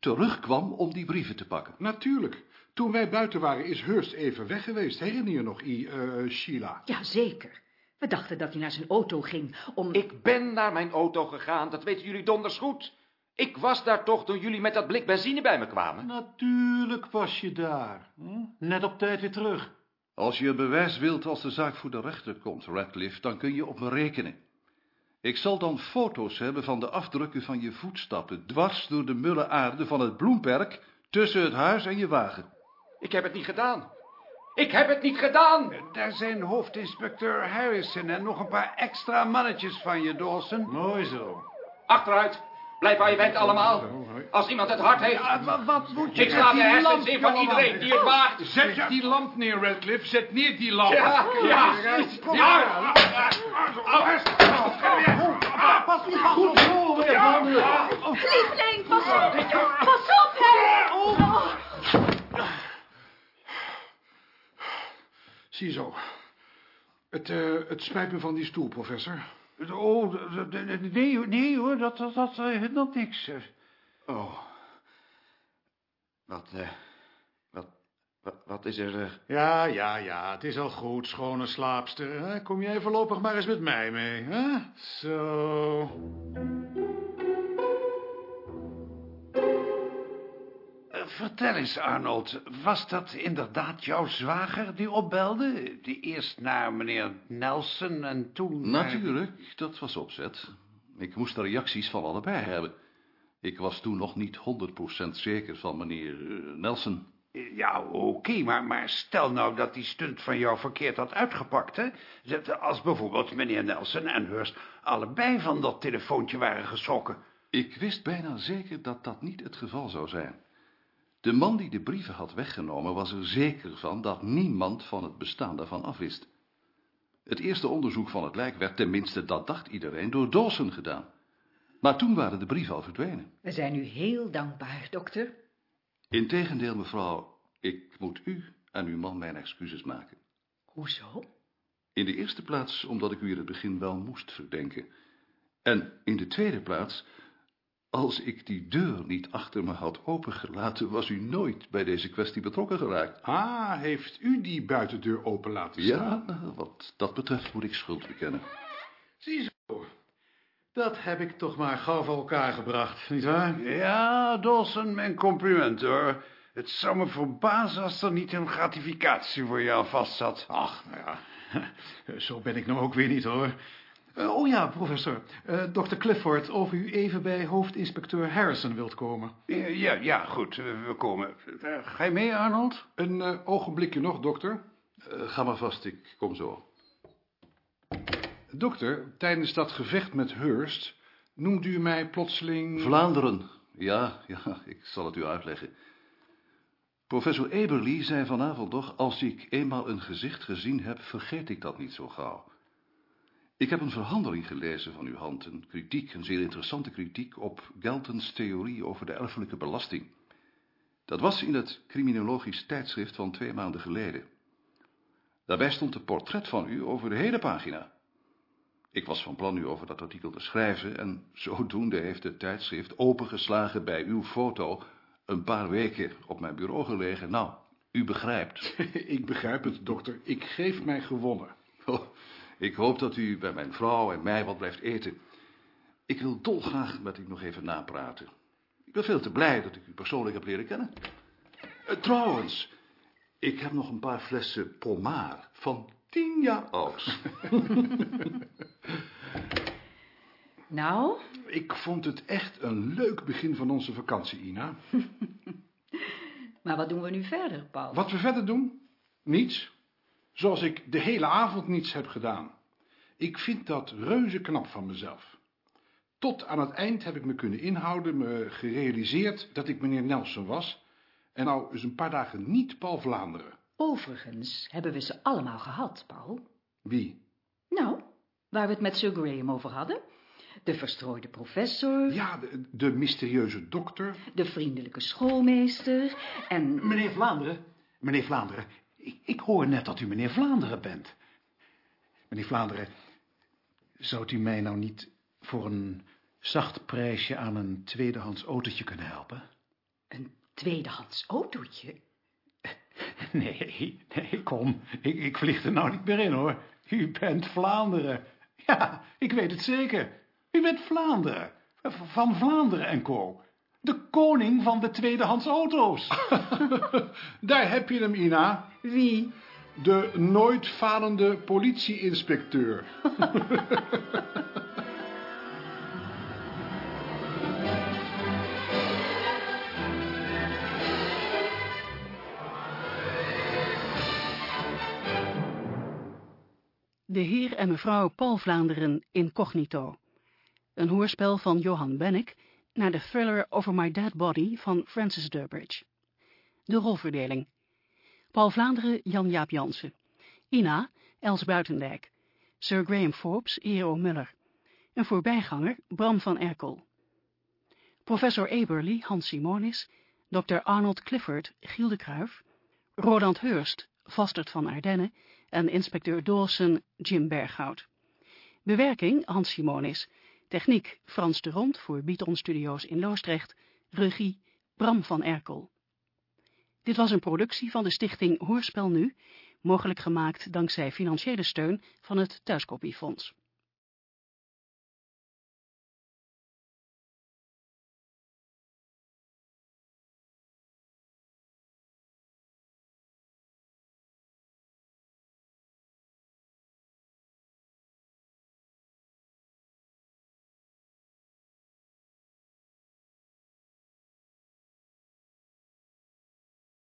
terugkwam om die brieven te pakken. Natuurlijk. Toen wij buiten waren is Hurst even weg geweest. Herinner je nog, I, uh, Sheila? Jazeker. We dachten dat hij naar zijn auto ging om... Ik ben naar mijn auto gegaan, dat weten jullie donders goed. Ik was daar toch toen jullie met dat blik benzine bij me kwamen. Natuurlijk was je daar. Hm? Net op tijd weer terug. Als je bewijs wilt als de zaak voor de rechter komt, Radcliffe, dan kun je op me rekenen. Ik zal dan foto's hebben van de afdrukken van je voetstappen, dwars door de mulle aarde van het bloemperk, tussen het huis en je wagen. Ik heb het niet gedaan. Ik heb het niet gedaan. Daar zijn hoofdinspecteur Harrison en nog een paar extra mannetjes van je, Dawson. Mooi zo. Achteruit. Blijf waar je bent allemaal. Als iemand het hart heeft... Ja, wat moet je Ik sla de hersens in van iedereen die het waagt. Zet die lamp neer, Radcliffe. Zet neer die lamp. Ja, ja. ja. Pas u goed voor, Lieveling, pas op! Pas op, hè! Ziezo. Het, eh, het spijt me van die stoel, professor. Oh, nee, nee hoor, dat, dat, dat eh, hindert niks. Oh. Wat, eh... Wat, wat, wat is er... eh, Ja, ja, ja, het is al goed, schone slaapster. Hè? Kom jij voorlopig maar eens met mij mee, hè? Zo. Vertel eens, Arnold, was dat inderdaad jouw zwager die opbelde? Die eerst naar meneer Nelson en toen... naar- Natuurlijk, dat was opzet. Ik moest de reacties van allebei hebben. Ik was toen nog niet 100% zeker van meneer eh, Nelson. Ja, oké, maar, maar stel nou dat die stunt van jou verkeerd had uitgepakt, hè? Als bijvoorbeeld meneer Nelson en Hurst allebei van dat telefoontje waren geschrokken. Ik wist bijna zeker dat dat niet het geval zou zijn. De man die de brieven had weggenomen was er zeker van dat niemand van het bestaan daarvan afwist. Het eerste onderzoek van het lijk werd tenminste, dat dacht iedereen, door Dawson gedaan. Maar toen waren de brieven al verdwenen. We zijn u heel dankbaar, dokter. Integendeel, mevrouw, ik moet u en uw man mijn excuses maken. Hoezo? In de eerste plaats omdat ik u in het begin wel moest verdenken. En in de tweede plaats, als ik die deur niet achter me had opengelaten, was u nooit bij deze kwestie betrokken geraakt. Ah, heeft u die buitendeur open laten staan? Ja, wat dat betreft moet ik schuld bekennen. Ziezo. Dat heb ik toch maar gauw voor elkaar gebracht, nietwaar? Ja, Dawson, mijn compliment hoor. Het zou me verbazen als er niet een gratificatie voor aan vast zat. Ach, nou ja, zo ben ik nou ook weer niet, hoor. Uh, oh ja, professor. Uh, Dr. Clifford, of u even bij hoofdinspecteur Harrison wilt komen. Uh, ja, ja, goed, we komen. ga je mee, Arnold? Een ogenblikje nog, dokter. ga maar vast, ik kom zo. Dokter, tijdens dat gevecht met Hurst noemt u mij plotseling... Vlaanderen. Ja, ja, ik zal het u uitleggen. Professor Eberly zei vanavond toch, als ik eenmaal een gezicht gezien heb, vergeet ik dat niet zo gauw. Ik heb een verhandeling gelezen van uw hand, een kritiek, een zeer interessante kritiek op Galton's theorie over de erfelijke belasting. Dat was in het criminologisch tijdschrift van twee maanden geleden. Daarbij stond een portret van u over de hele pagina. Ik was van plan u over dat artikel te schrijven en zodoende heeft het tijdschrift opengeslagen bij uw foto een paar weken op mijn bureau gelegen. Nou, u begrijpt. ik begrijp het, dokter. Ik geef mij gewonnen. Oh, ik hoop dat u bij mijn vrouw en mij wat blijft eten. Ik wil dolgraag met u nog even napraten. Ik ben veel te blij dat ik u persoonlijk heb leren kennen. Uh, trouwens, ik heb nog een paar flessen pomar van tien jaar oud. nou? Ik vond het echt een leuk begin van onze vakantie, Ina. maar wat doen we nu verder, Paul? Wat we verder doen? Niets. Zoals ik de hele avond niets heb gedaan. Ik vind dat reuze knap van mezelf. Tot aan het eind heb ik me kunnen inhouden, me gerealiseerd dat ik meneer Nelson was... en nou eens een paar dagen niet Paul Vlaanderen. Overigens hebben we ze allemaal gehad, Paul. Wie? Nou, waar we het met Sir Graham over hadden. De verstrooide professor. Ja, de, de mysterieuze dokter. De vriendelijke schoolmeester en... Meneer Vlaanderen, meneer Vlaanderen, ik, ik hoor net dat u meneer Vlaanderen bent. Meneer Vlaanderen, zou u mij nou niet voor een zacht prijsje aan een tweedehands autootje kunnen helpen? Een tweedehands autootje? Nee, nee, kom. Ik, ik vlieg er nou niet meer in, hoor. U bent Vlaanderen. Ja, ik weet het zeker. U bent Vlaanderen. Van Vlaanderen en co. De koning van de tweedehands auto's. Daar heb je hem, Ina. Wie? De nooit falende politie-inspecteur. De heer en mevrouw Paul Vlaanderen incognito. Een hoorspel van Johan Bennick naar de thriller Over My Dead Body van Francis Durbridge. De rolverdeling. Paul Vlaanderen, Jan-Jaap Jansen. Ina, Els Buitendijk. Sir Graham Forbes, E.O. Muller. Een voorbijganger, Bram van Erkel. Professor Eberly, Hans Simonis. Dr. Arnold Clifford, Giel de Kruif. Roland Hurst, Vastert van Ardenne en inspecteur Dawson Jim Berghout. Bewerking Hans Simonis. Techniek Frans de Rond voor Biton Studios in Loostrecht. Regie Bram van Erkel. Dit was een productie van de stichting Hoorspel Nu, mogelijk gemaakt dankzij financiële steun van het Thuiskopiefonds.